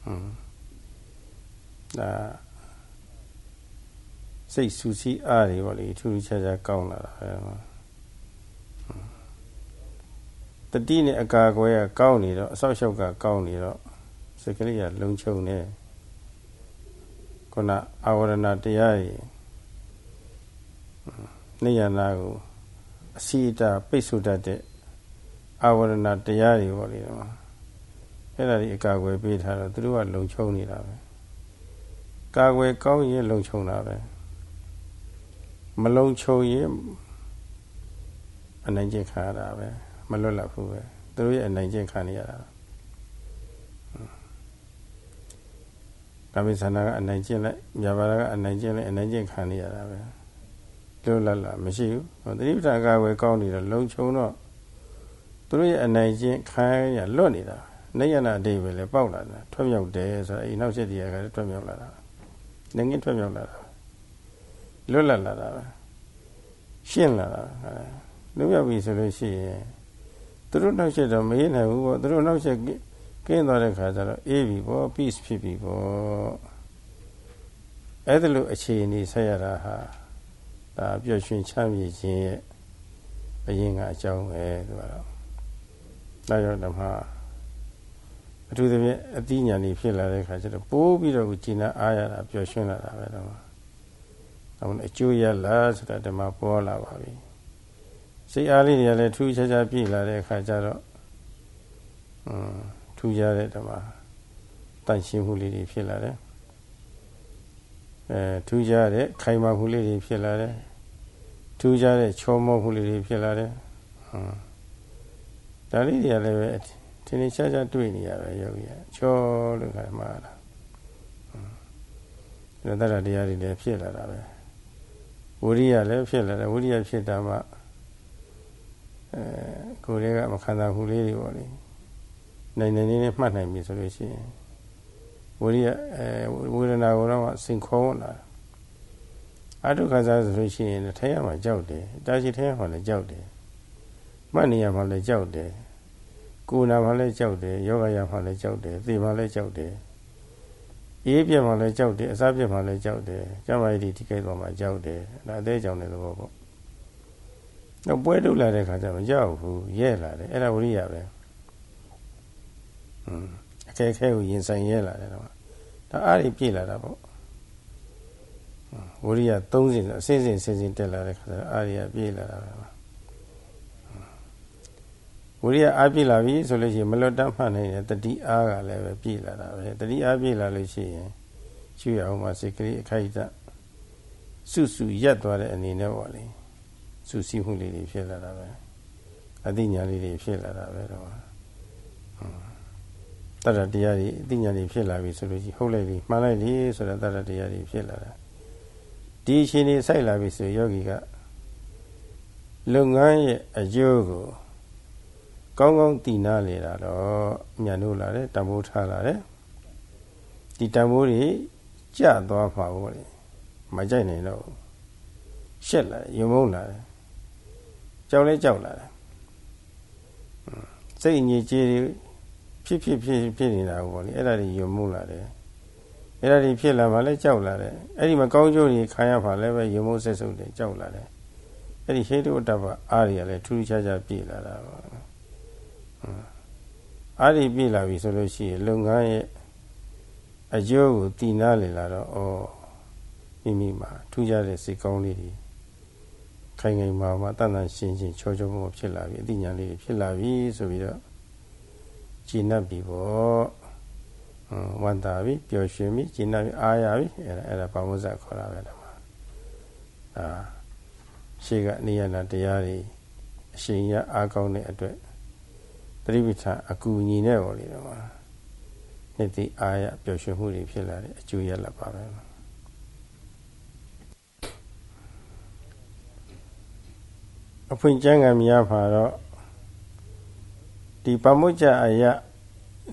[SPEAKER 1] ဟွန်းဒါစိတ်ဆူဆီးအားတွေပေါ့လေထူးထူးခြားခြားကောင်းလာတာပဲ တတိနဲ့အကာအကွယ်ကကောင်းနေတော့အဆောက်အအုပ်ကကောင်းနေတော့စိတ်ကလေးကလုံခြုံနေခုနအာဝရဏတရားကြီးနေရနာကိုအစီအတာပိတ်ဆို့တတ်တဲ့အာဝရဏတရားတွေပေါ့လေတော့အဲ့ဒါဒီအကာအကွယ်ပေးထားတော့သူတို့ကလုံခြုံနေတာပဲကာကွယ်ကောင်းရင်လုံခြုံတာပဲမလုံခြုံရင်အနိုင်ကျခါရတာပဲ မလွတ်လပ်ဘူးပဲသူတို့ရဲ့အနိုင်ကျင့်ခံနေရတာကာမိသနာကအနိုင်ကျင့်လိုက်မြာပါဒကအနိုင်ကျင့်လိုက်အနိုင်ကျင့်ခံနေရတာပဲလွတ်လပ်လာမရှိဘူးသတိပဋ္ဌာန်ကဝယ်ကောင်းနေတော့လုံခြုံတော့သူတို့ရဲ့အနိုင်ကျင့်ခံရလွတ်နေတာနေရနာအတိပဲလေပေါက်လာတာထွက်မြောက်တယ်ဆိုတော့အိနောက်ချက်တရားကလည်းထွက်မြောက်လာတာငငင်းထွက်မြောက်လာတာလွတ်လပ်လာတာပဲရှင်းလာတာလွတ်မြောက်ပြီဆိုလို့ရှိရင် သူတို့နောက်ချက်တော့မရေးနိုင်ဘူးပေါ့သူတို့နောက်ချက်ကင်းသွားတဲ့ခါကျတော့အေးပြီပေါ့ peace ဖြစ်ပြီပေါ့အဲ့ဒါလိုအခြေအနေဆက်ရတာဟာဒါပျော်ရွှင်ချမ်းမြေခြင်းရဲ့အရင်ကအကြောင်းပဲသူကတော့ဒါကြောင့်ဓမ္မအထူးသဖြင့်အတိညာဏီဖြစ်လာတဲ့ခါကျတော့ပိုးပြီးတော့ကျင်နာအားရတာပျော်ရွှင်လာတာပဲတော့။ဒါမှအကျိုးရလာဆိုတာဓမ္မပေါ်လာပါပြီ။ စိတ်အားလေးတွေကလည်းထူးခြားခြားပြည့်လာတဲ့အခါကျတော့อืมထူးခြားတဲ့ဓမ္မတန့်ရှင်းမှုလေးတွေဖြစ်လာတယ်အဲထူးခြားတဲ့ခိုင်မာမှုလေးတွေဖြစ်လာတယ်ထူးခြားတဲ့ချောမောမှုလေးတွေဖြစ်လာတယ်ဟုတ်ဒါလေးတွေကလည်းပဲထင်ထင်ရှားရှားတွေ့နေရပဲယောဂီကချောလို့ခါမှလာဒါတရတရားတွေလည်းဖြစ်လာတာပဲဝိရိယလည်းဖြစ်လာတယ်ဝိရိယဖြစ်တာမှ အဲကိုယ်တွေကမခံစားဘူးလေးတွေပေါ့လေနိုင်နေနေနဲ့မှတ်နိုင်ပြီဆိုလို့ရှိရင်ဝိရိယအဲဝေဒနာကိုတော့စင်ခေါ်လာအတုခါစားဆိုလို့ရှိရင်ထိုင်ရမှာကြောက်တယ်တာရှိထိုင်ရမှာလည်းကြောက်တယ်မှတ်နေရမှာလည်းကြောက်တယ်ကိုယ်နာမှာလည်းကြောက်တယ်ယောဂရမှာလည်းကြောက်တယ်သိမှာလည်းကြောက်တယ်အေးပြက်မှာလည်းကြောက်တယ်အစားပြက်မှာလည်းကြောက်တယ်ကျမကြီးဒီကိစ္စမှာကြောက်တယ်ဒါအသေးကြောင့်တဲ့သဘောပေါ့ တော့ပွဲထုတ်လာတဲ့ခါကျမကြောက်ဘူးရဲလာတယ်အဲ့ဒါဝိရိယပဲอืมအခက်အခဲကိုရင်ဆိုင်ရဲလာတယ်တော့ဒါအားရပြည့်လာတာပေါ့ဝိရိယ၃စဉ်အစဉ်စဉ်စဉ်စဉ်တက်လာတဲ့ခါကျအားရပြည့်လာတာပဲဝိရိယအားပြည့်လာပြီဆိုလို့ရှိရင်မလွတ်တမ်းမှတ်နိုင်တဲ့တတိအားကလည်းပဲပြည့်လာတာပဲတတိအားပြည့်လာလို့ရှိရင်ရှုရအောင်မှာစိတ်ကလေးအခိုက်အတန့်စုစုရက်သွားတဲ့အနေနဲ့ပေါ့လေ စုစည်းမှုလေးတွေဖြစ်လာတာပဲအသိဉာဏ်လေးတွေဖြစ်လာတာပဲတော့တတတရားတွေအသိဉာဏ်တွေဖြစ်လာပြီဆိုလို့ရှိရင်ဟုတ်လိုက်ပြီမှန်လိုက်ပြီဆိုတော့တတတရားတွေဖြစ်လာတာဒီအချိန်နေစိုက်လာပြီဆိုယောဂီကလုပ်ငန်းရဲ့အကျိုးကိုကောင်းကောင်းတည်နာလေတာတော့ညံ့လို့လာတယ်တံပိုးထားလာတယ်ဒီတံပိုးတွေကြသွားမှာပေါ့လေမကြိုက်နိုင်တော့ရှက်လာတယ်ယုံမုန်းလာတယ် ကြောက်လဲကြောက်လာတယ်စိတ်ညစ်ကြေးတွေဖြစ်ဖြစ်ဖြစ်ဖြစ်နေတာပေါ့လေအဲ့ဒါတွေယုံမုန်းလာတယ်အဲ့ဒါတွေဖြစ်လာမှလည်းကြောက်လာတယ်အဲ့ဒီမကောင်းကျိုးတွေခံရပါလည်းပဲယုံမုန်းဆက်ဆုပ်တယ်ကြောက်လာတယ်အဲ့ဒီဟေတုတ္တပအားတွေကလည်းထူးထူးခြားခြားပြည့်လာတာပါအားဒီပြည့်လာပြီဆိုလို့ရှိရင်လုပ်ငန်းရဲ့အကျိုးကိုတည်နာလေလာတော့ဩမိမိမှာထူးခြားတဲ့စိတ်ကောင်းလေးတွေ ခိုင်ခိုင်မာမာတန်တန်ရှင်းရှင်းချောချောမောဖြစ်လာပြီအသိဉာဏ်လေးတွေဖြစ်လာပြီဆိုပြီးတော့ကျင့်납ပြီပေါ့ဝန္တာပြီပျော်ရွှင်ပြီကျင့်납ပြီအားရပြီအဲ့ဒါအဲ့ဒါဘာမုဇ္ဇခေါ်တာပဲတော့အာရှေ့ကနေရနာတရားတွေအရှင်ရအားကောင်းတဲ့အတွက်ပရိပဋ္ဌာအကူညီနဲ့ပေါ့လေတော့နှစ်သိအာရပျော်ရွှင်မှုတွေဖြစ်လာတယ်အကျိုးရလပါပဲ အဖွင့်ကျမ်းဂန်များမှာတော့ဒီပမုကြအယ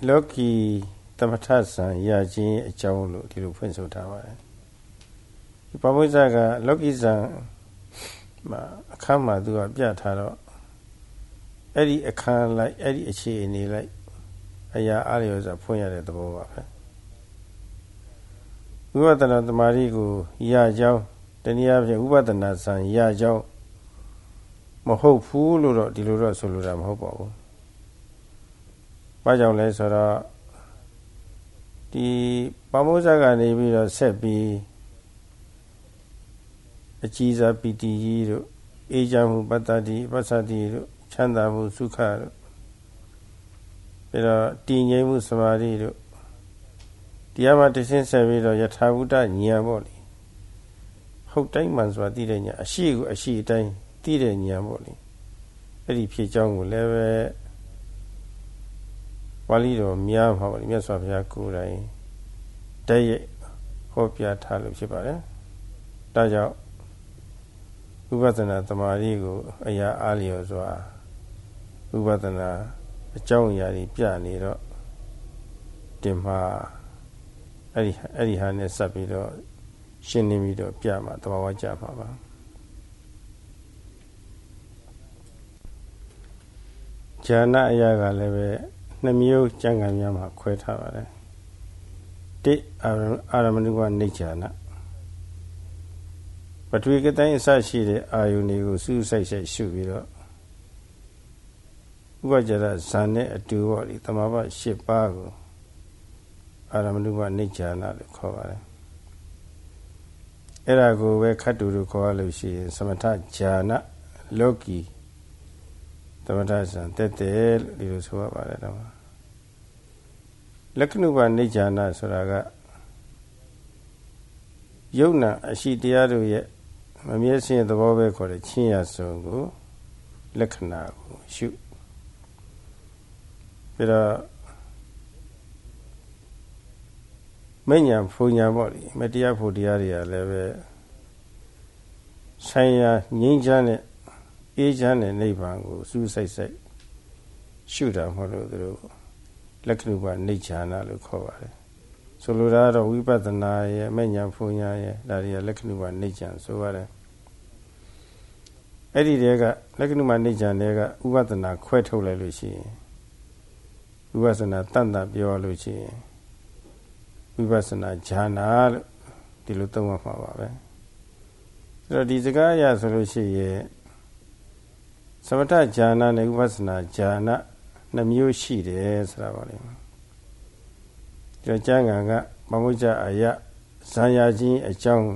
[SPEAKER 1] လောကီသမထဆံရခြင်းအကြောင်းလို့ဒီလိုဖွင့်ဆိုထားပါတယ်ဒီပမုကြကလောကီဆံမှာအခမ်းမှာသူကပြထားတော့အဲ့ဒီအခမ်းလိုက်အဲ့ဒီအခြေအနေလိုက်အရာအားလျော်စွာဖွင့်ရတဲ့သဘောပါပဲဝိပဿနာတမာရီကိုရကြောင်းတနည်းအားဖြင့်ဝိပဿနာဆံရကြောင်း မဟုတ်ဘူးလို့တော့ဒီလိုတော့ဆိုလိုတာမဟုတ်ပါဘူး။ဘာကြောင့်လဲဆိုတော့ဒီပမောဇကနေပြီးတော့ဆက်ပြီးအကြည်စားပီတိကြီးတို့အေးချမ်းမှုပတ္တတိပသတိတို့ချမ်းသာမှုစုခတို့ပြီးတော့တည်ငြိမ်မှုစမာဓိတို့တရားမှတဆင်းဆက်ပြီးတော့ယထာဘုဒ္ဓဉာဏ်ပေါ့လေဟုတ်တိုင်းမှန်စွာသိတဲ့ဉာဏ်အရှိကိုအရှိအတိုင်း သိတဲ့ဉာဏ်ပေါ့လေအဲ့ဒီဖြစ်ကြောင်းကိုလည်းပဲဝါလိတော်များမှာပေါ့လေမြတ်စွာဘုရားကိုယ်တိုင်တည့်ရဟောပြထားလို့ဖြစ်ပါတယ်ဒါကြောင့်ဝိပဿနာသမာဓိကိုအရာအားလျော်စွာဝိပဿနာအကြောင်းအရာတွေပြနေတော့တင်မှာအဲ့ဒီအဲ့ဒီဟာနဲ့ဆက်ပြီးတော့ရှင်းနေပြီးတော့ပြမှာတဘာဝကြမှာပါ ဉာဏအရာကလည်းပဲနှမျိုးကျမ်းဂန်များမှာခွဲထားပါတယ်တိအာရမဏုကနေဉာဏပထဝီကတိုင်းအစရှိတဲ့အာယုန်တွေကိုစူးစိုက်စိုက်ရှုပြီးတော့ဥပကြရဇာနဲ့အတူပေါ့ဒီတမဘ၈ပါးကိုအာရမဏုဘနိကြနာလို့ခေါ်ပါတယ်အဲ့ဒါကိုပဲခတ်တူလို့ခေါ်ရလို့ရှိရင် သမထဈာနလောကီ သမထဇံတက်တယ်လို့ဒီလိုဆိုရပါတယ်တော့လက္ခဏုပနိကြနာဆိုတာကယုံနာအရှိတရားတို့ရဲ့မမြဲခြင်းသဘောပဲခေါ်တဲ့ချင်းရဆုံးကိုလက္ခဏာကိုရှုပြီးတော့မညာဖုန်ညာပေါ့လေမတရားဖို့တရားတွေကလည်းပဲဆိုင်ရာငြိမ်းချမ်းတဲ့ အေးချမ်းတဲ့နိဗ္ဗာန်ကိုစူးစိုက်စိုက်ရှုတာမဟုတ်လို့သူတို့လက္ခဏုပနိဋ္ဌာနာလို့ခေါ်ပါတယ်ဆိုလိုတာကတော့ဝိပဿနာရဲ့မညာဖုန်ညာရဲ့ဒါတွေကလက္ခဏုပနိဋ္ဌာန်ဆိုရတယ်အဲ့ဒီတည်းကလက္ခဏုပနိဋ္ဌာန်တွေကဥပဒနာခွဲထုတ်လိုက်လို့ရှိရင်ဝိပဿနာတန်တပြောလို့ရှိရင်ဝိပဿနာဉာဏလို့ဒီလိုသုံးမှမှာပါပဲအဲ့တော့ဒီစကားအရဆိုလို့ရှိရင်သ မထဉာဏနဲ့ဝိပဿနာဉာဏနှမျိုးရှိတယ်ဆိုတာပါလိမ့်မယ်ဒီကျမ်းဂန်ကမမုကြအယဇံယာချင်းအကြောင်း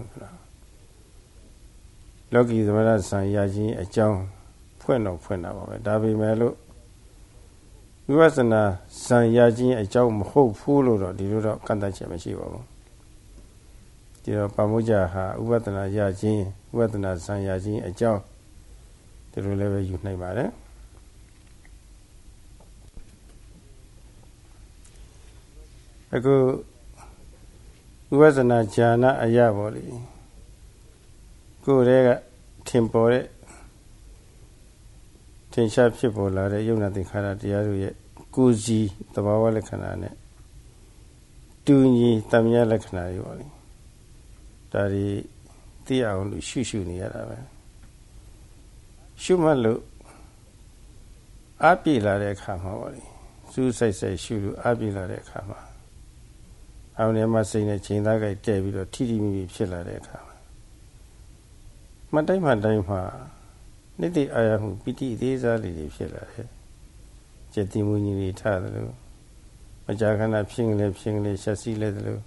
[SPEAKER 1] လောကီသမထဇံယာချင်းအကြောင်းဖွင့်တော့ဖွင့်တာပါပဲဒါပေမဲ့လို့ဝိပဿနာဇံရခြင်းအကြောင်းမဟုတ်ဘူးလို့တော့ဒီလိုတော့ကန့်သတ်ချက်မရှိပါဘူးဒီတော့ပါမုကြဟာဥပဒနာရခြင်းဥပဒနာဇံရခြင်းအကြောင်း ဒီလိုလည်းပဲယူနိုင်ပါတယ်အခုဥပဒနာဉာဏအရာပေါ်လေကိုယ်တည်းကထင်ပေါ်တဲ့ထင်ရှားဖြစ်ပေါ်လာတဲ့ယုံနာသင်္ခါရတရားတို့ရဲ့ကိုယ်စီသဘာဝလက္ခဏာနဲ့တူညီတမယလက္ခဏာတွေပေါ့လေဒါတွေသိအောင်လို့ရှုရှုနေရတာပဲ ရှုမှတ်လို့အားပြေလာတဲ့အခါမှာပေါ့လေစူးစိုက်စိုက်ရှုလို့အားပြေလာတဲ့အခါမှာအောင်ထဲမှာစိတ်နဲ့ချိန်သားကြိုက်တဲ့ပြီးတော့ထိထိမိမိဖြစ်လာတဲ့အခါမှာမတိုင်းမှတိုင်းမှာနိတိအာရမှုပိဋိအသေးစားလေးတွေဖြစ်လာတယ်။จิตတိမူကြီးတွေထားတယ်လို့မကြာခဏဖြစ်ကလေးဖြစ်ကလေးရှက်စီးလိုက်တယ်လို့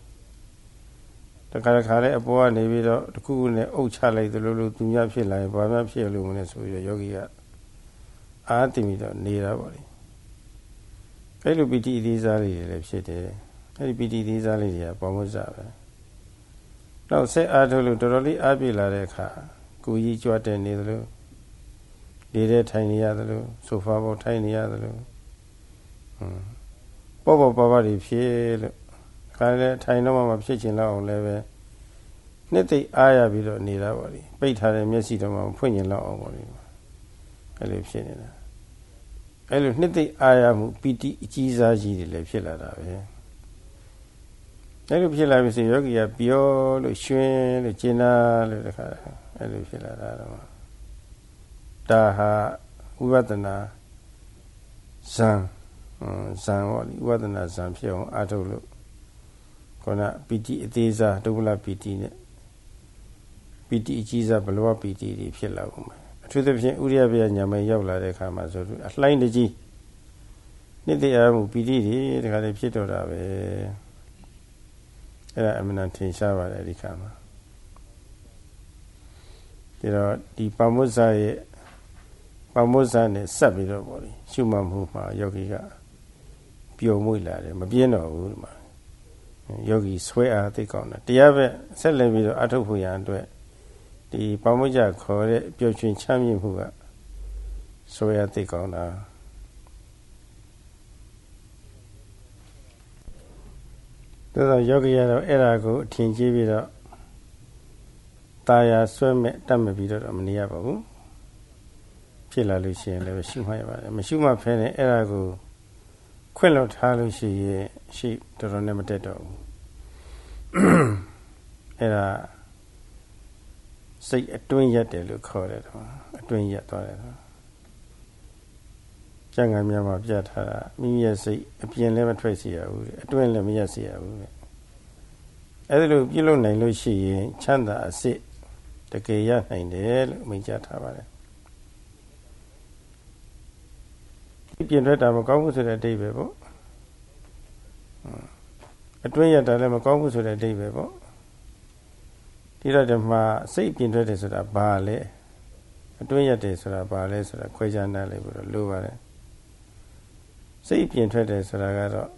[SPEAKER 1] တခါတခါလဲအပေါ်ကနေပြီးတော့တခုခုနဲ့အုပ်ချလိုက်တယ်လို့လို့သူများဖြစ်လာရင်ဘာမှဖြစ်လို့မလဲဆိုပြီးတော့ယောဂီကအာတိမိတော့နေတာပေါ့လေ။အဲ့လိုပိဋိအသေးစားလေးတွေလည်းဖြစ်တယ်။အဲ့ဒီပိဋိအသေးစားလေးတွေကပေါ်မစပဲ။နောက်ဆက်အားထုတ်လို့တော်တော်လေးအားပြလာတဲ့အခါကိုကြီးကြွတဲ့နေတယ်လို့လေထဲထိုင်နေရတယ်လို့ဆိုဖာပေါ်ထိုင်နေရတယ်လို့ဟွန်းပေါ့ပေါ့ပါပါတွေဖြစ်လို့ ခါလဲထိုင်တော့မှမဖြစ်ချင်တော့အောင်လည်းပဲနှစ်သိအားရပြီးတော့နေတာပါလေပိတ်ထားတဲ့မျက်စိတော့မှဖွင့်ကျင်တော့အောင်ပါလေအဲ့လိုဖြစ်နေတာအဲ့လိုနှစ်သိအားရမှုပီတိအကြီးစားကြီးတွေလည်းဖြစ်လာတာပဲအဲ့လိုဖြစ်လာပြီဆိုယောဂီကပျော်လို့ရွှင်လို့ကျင်နာလို့တခါအဲ့လိုဖြစ်လာတာတော့ဒါဟာဥပဒနာဇံဇံဟောဒီဥပဒနာဇံဖြစ်အောင်အားထုတ်လို့ ခေါဏပီတိအသေးစားဒုဗလပီတိနဲ့ပီတိအကြီးစားဘလဝပီတိတွေဖြစ်လာကုန်မယ်အထူးသဖြင့်ဥရိယပြညာမရောက်လာတဲ့အခါမှာဆိုတော့အလှိုင်းတကြီးနှစ်တရားမှုပီတိတွေတခါလေဖြစ်တော့တာပဲအဲ့ဒါအမှန်တန်ထင်ရှားပါတယ်ဒီခါမှာဒီတော့ဒီပမုဇ္ဇရဲ့ပမုဇ္ဇနဲ့ဆက်ပြီးတော့ပေါ့လေရှုမှတ်မှုမှာယောဂီကပျော်မွေ့လာတယ်မပြင်းတော့ဘူးဒီမှာ ယောဂီဆွဲအားသိကောင်းတယ်တရားပဲဆက်လက်ပြီးတော့အထုတ်ဖို့ရန်အတွက်ဒီပမုဇ္ဇခေါ်တဲ့ပျော်ရွှင်ချမ်းမြေ့မှုကဆွဲအားသိကောင်းတာဒါဆိုယောဂီကတော့အဲ့ဒါကိုအထင်ကြီးပြီးတော့ตาယာဆွဲမဲ့တတ်မဲ့ပြီးတော့မနေရပါဘူးဖြစ်လာလို့ရှိရင်လည်းရှုမှတ်ရပါတယ်မရှုမှတ်ဖဲနဲ့အဲ့ဒါကို ခွင့်လွတ်ထားလို့ရှိရင်ရှိတော်တော်နဲ့မတက်တော့ဘူးအဲ့ဒါစိတ်အတွင်းရက်တယ်လို့ခေါ်တယ်တော့အတွင်းရက်သွားတယ်တော့ကျန်ကများမှာပြထားတာမိမိရဲ့စိတ်အပြင်လည်းမထွက်စီရဘူးအတွင်းလည်းမရက်စီရဘူးတဲ့အဲ့ဒါလိုပြုလုပ်နိုင်လို့ရှိရင်ချမ်းသာအစစ်တကယ်ရနိုင်တယ်လို့မိန့်ကြားထားပါတယ် ပြင်ထွက်တာမကောင်းဘူးဆိုတဲ့အတိတ်ပဲပေါ့အတွင်းရတာလည်းမကောင်းဘူးဆိုတဲ့အတိတ်ပဲပေါ့ဒီတော့ဒီမှာစိတ်ပြင်ထွက်တယ်ဆိုတာဘာလဲအတွင်းရတယ်ဆိုတာဘာလဲဆိုတာခွဲခြားနားလည်ဖို့တော့လိုပါတယ်စိတ်ပြင်ထွက်တယ်ဆိုတာကတော့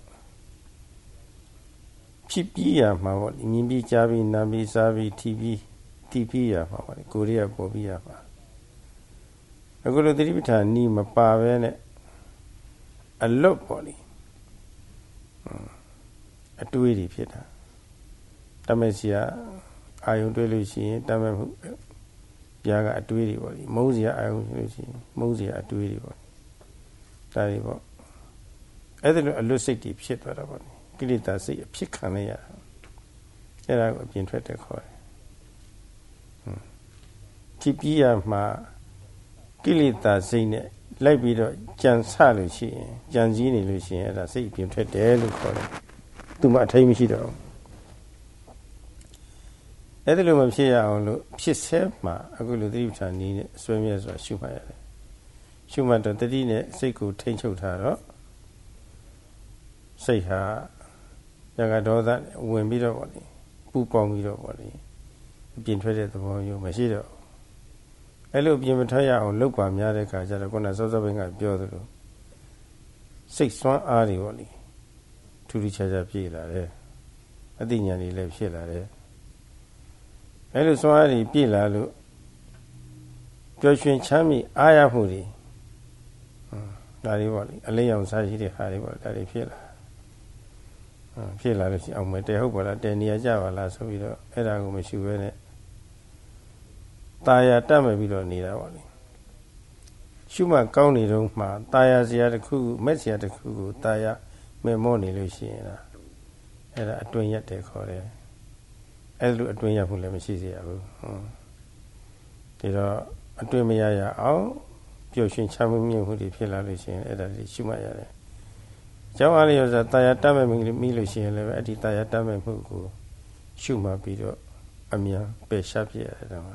[SPEAKER 1] ဖြစ်ပြီးရမှာပေါ့မြင်ပြီးကြားပြီးနားပြီးစားပြီးထိပြီးတီးပြီးရမှာပါလေကိုရီးယားပေါ်ပြီးရမှာအခုလိုသတိပဋ္ဌာန်နီးမပါပဲနဲ့ အလွတ်ပေါ့လေအတွေးတွေဖြစ်တာတမက်စီကအာယုံတွေးလို့ရှိရင်တမက်မှုပြားကအတွေးတွေပေါ့လေမုန်းစီကအာယုံလို့ရှိရင်မုန်းစီကအတွေးတွေပေါ့ဒါတွေပေါ့အဲ့ဒါလိုအလွတ်စိတ်တွေဖြစ်သွားတာပေါ့ကိလေသာစိတ်အဖြစ်ခံရရတာအဲ့ဒါကိုအပြင်ထွက်တယ်ခေါ်တယ်ကြည်ပြီးရမှာကိလေသာစိတ်နဲ့ လိုက်ပြီးတော့ကြံဆလို့ရှိရင်ကြံစည်းနေလို့ရှိရင်အဲ့ဒါစိတ်အပြင်ထွက်တယ်လို့ခေါ်တယ်သူမှအထိတ်မရှိတော့ဘူးအဲ့ဒါလိုမဖြစ်ရအောင်လို့ဖြစ်ဆဲမှာအခုလိုသတိပဋ္ဌာန်နည်းနဲ့ဆွဲမြဲဆိုတာရှုမှတ်ရတယ်ရှုမှတ်တော့တတိနဲ့စိတ်ကိုထိမ့်ချုပ်ထားတော့စိတ်ဟာရကဒေါသဝင်ပြီးတော့ဗောလေပူပေါင်းပြီးတော့ဗောလေအပြင်ထွက်တဲ့သဘောမျိုးမရှိတော့ အဲ့လိုအပြင်မထွက်ရအောင်လုပ်ပါများတဲ့ခါကျတော့ခုနစောစောဘင်းကပြောသလိုစိတ်စွမ်းအားတွေဗောလေထူးထူးခြားခြားပြည့်လာတယ်အသိဉာဏ်တွေလည်းဖြစ်လာတယ်အဲ့လိုစွမ်းအားတွေပြည့်လာလို့ပျော်ရွှင်ချမ်းမြေ့အားရမှုတွေဒါတွေပေါ့လေအလေးအောင်စားရှိတဲ့ဟာတွေပေါ့ဒါတွေဖြစ်လာဖြစ်လာလို့ရှိအောင်မတဲဟုတ်ပါလားတဲနေရကြပါလားဆိုပြီးတော့အဲ့ဒါကိုမရှိဘဲနဲ့ ตาရတတ်မဲ့ပြီးတော့နေတာပါလေရှုမှတ်ကောင်းနေတော့မှตาရစရာတစ်ခုမက်စရာတစ်ခုကိုตาရမဲ့မောနေလို့ရှိရင်လားအဲ့ဒါအတွင်ရက်တယ်ခေါ်တယ်အဲ့လိုအတွင်ရက်ဖို့လည်းမရှိစေရဘူးဟုတ်ဒီတော့အတွင်မရရအောင်ပျော်ရွှင်ချမ်းမြေ့မှုတွေဖြစ်လာလို့ရှိရင်အဲ့ဒါတွေရှုမှတ်ရတယ်ကျောင်းအားလျော်စွာတာယာတတ်မဲ့မိလို့ရှိရင်လည်းအဲ့ဒီတာယာတတ်မဲ့မှုကိုရှုမှတ်ပြီးတော့အမြန်ပယ်ရှားပြရတယ်တော့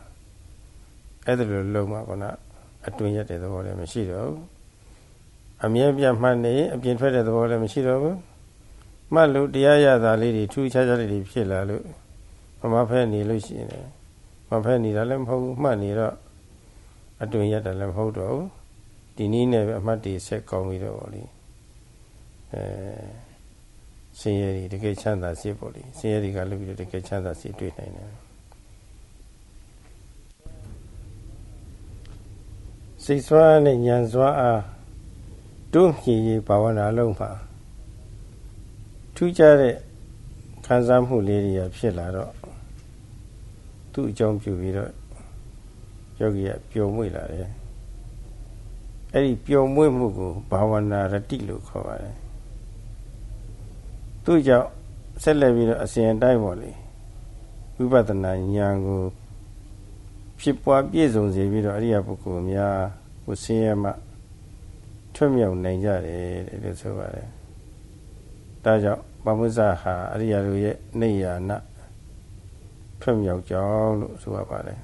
[SPEAKER 1] အဲ့ဒါလိုလုံးမှာကောအတွင်ရက်တဲ့သဘောလည်းမရှိတော့ဘူးအမြဲပြတ်မှတ်နေအပြင်ထွက်တဲ့သဘောလည်းမရှိတော့ဘူးမှတ်လို့တရားရတာလေးတွေထူးခြားခြားလေးတွေဖြစ်လာလို့မမဖဲနေလို့ရှိရင်မဖဲနေတာလည်းမဟုတ်ဘူးမှတ်နေတော့အတွင်ရက်တယ်လည်းမဟုတ်တော့ဘူးဒီနည်းနဲ့အမှတ်တွေဆက်ကောင်းပြီးတော့ဗောလေအဲဆင်းရဲတွေတကယ်ချမ်းသာစေပေါ့လေဆင်းရဲတွေကလည်းပြီးတော့တကယ်ချမ်းသာစေတွေ့နိုင်တယ် စိတ်ဆွမ်းနဲ့ဉာဏ်ဆွမ်းအားတွန်းမြည်ရေးဘာဝနာလုံးမှာထူးခြားတဲ့ခံစားမှုလေးတွေဖြစ်လာတော့သူ့အကြောင်းပြုပြီးတော့ယောဂီကပျော်မွေ့လာတယ်အဲ့ဒီပျော်မွေ့မှုကိုဘာဝနာရတိလို့ခေါ်ပါတယ်သူ့ကြောင့်ဆက်လက်ပြီးတော့အစဉ်အတိုင်းပေါ့လေဝိပဿနာဉာဏ်ကို ဖြစ်ပွားပြည့်စုံစေပြီးတော့အရိယပုဂ္ဂိုလ်များကိုဆင်းရဲမှထွတ်မြောက်နိုင်ကြတယ်လို့ဆိုပါတယ်ဒါကြောင့်ပမုဇ္ဇဟာအရိယတို့ရဲ့နေယာနာထွတ်မြောက်ကြောင်းလို့ဆိုရပါတယ်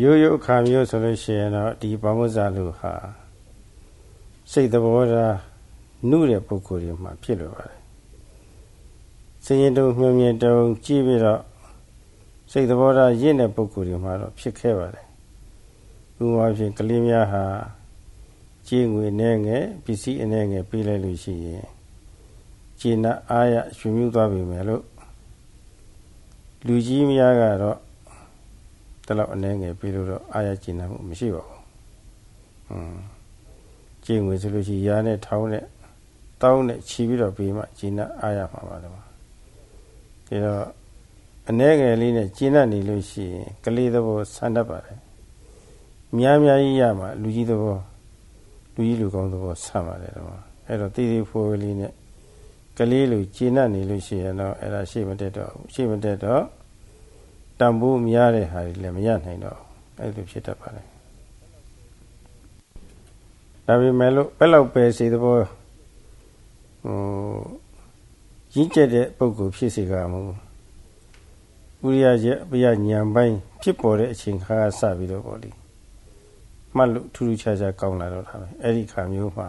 [SPEAKER 1] ရိုးရိုးအခါမျိုးဆိုလို့ရှိရင်တော့ဒီပမုဇ္ဇလူဟာစိတ်သဘောထားနုတဲ့ပုဂ္ဂိုလ်တွေမှာဖြစ်လို့ပါတယ်စင်ရင်တုံမြုံမြင်တုံကြည့်ပြီးတော့ စိတ်သဘောထားရင့်တဲ့ပုဂ္ဂိုလ်တွေမှာတော့ဖြစ်ခဲ့ပါတယ်ဥပမာဖြင့်ကလေးများဟာကြေးငွေနဲ့ငယ်ပစ္စည်းအနဲ့ငယ်ပေးလိုက်လို့ရှိရင်ကျေနပ်အားရရွှင်မြူးသွားပြီမယ်လို့လူကြီးများကတော့တလောက်အနှဲငယ်ပေးလို့တော့အားရကျေနပ်မှုမရှိပါဘူး။อืมကြေးငွေဆိုလို့ရှိရင်ရားနဲ့ထောင်းနဲ့တောင်းနဲ့ခြီးပြီးတော့ပေးမှကျေနပ်အားရမှာပါတော့။ဒါတော့ အ ਨੇ ငယ်လေးနဲ့ကျေနပ်နေလို့ရှိရင်ကလေးသဘောဆန္ဒပါတယ်။များများကြီးရမှာလူကြီးသဘောလူကြီးလူကောင်းသဘောဆန့်ပါတယ်တော့။အဲ့တော့တည်တည်ဖိုးလေးနဲ့ကလေးလူကျေနပ်နေလို့ရှိရင်တော့အဲ့ဒါရှေ့မတက်တော့ရှေ့မတက်တော့တန်ဖိုးများတဲ့ဟာတွေလည်းမရနိုင်တော့အဲ့လိုဖြစ်တတ်ပါတယ်ဒါပေမဲ့လို့ဘယ်လောက်ပဲစေသဘောဟိုရင့်ကျက်တဲ့ပုံကိုဖြစ်စေကမူ ဥရိယရဲ့အပယဉာဏ်ပိုင်းဖြစ်ပေါ်တဲ့အချိန်ခါစပြီးတော့ပေါ့လေမှတ်လို့ထူးထူးခြားခြားကောင်းလာတော့တာပဲအဲ့ဒီခါမျိုးမှာ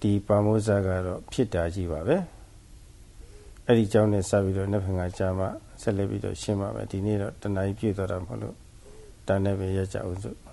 [SPEAKER 1] ဒီပါမောဇကတော့ဖြစ်တာကြီးပါပဲအဲ့ဒီကြောင့်နဲ့စပြီးတော့နှစ်ဖင်ကကြာမှဆက်လက်ပြီးတော့ရှင်းပါမယ်ဒီနေ့တော့တဏှာကြီးပြည့်သွားတာမဟုတ်လို့တန်နဲ့ပဲရကြအောင်စို့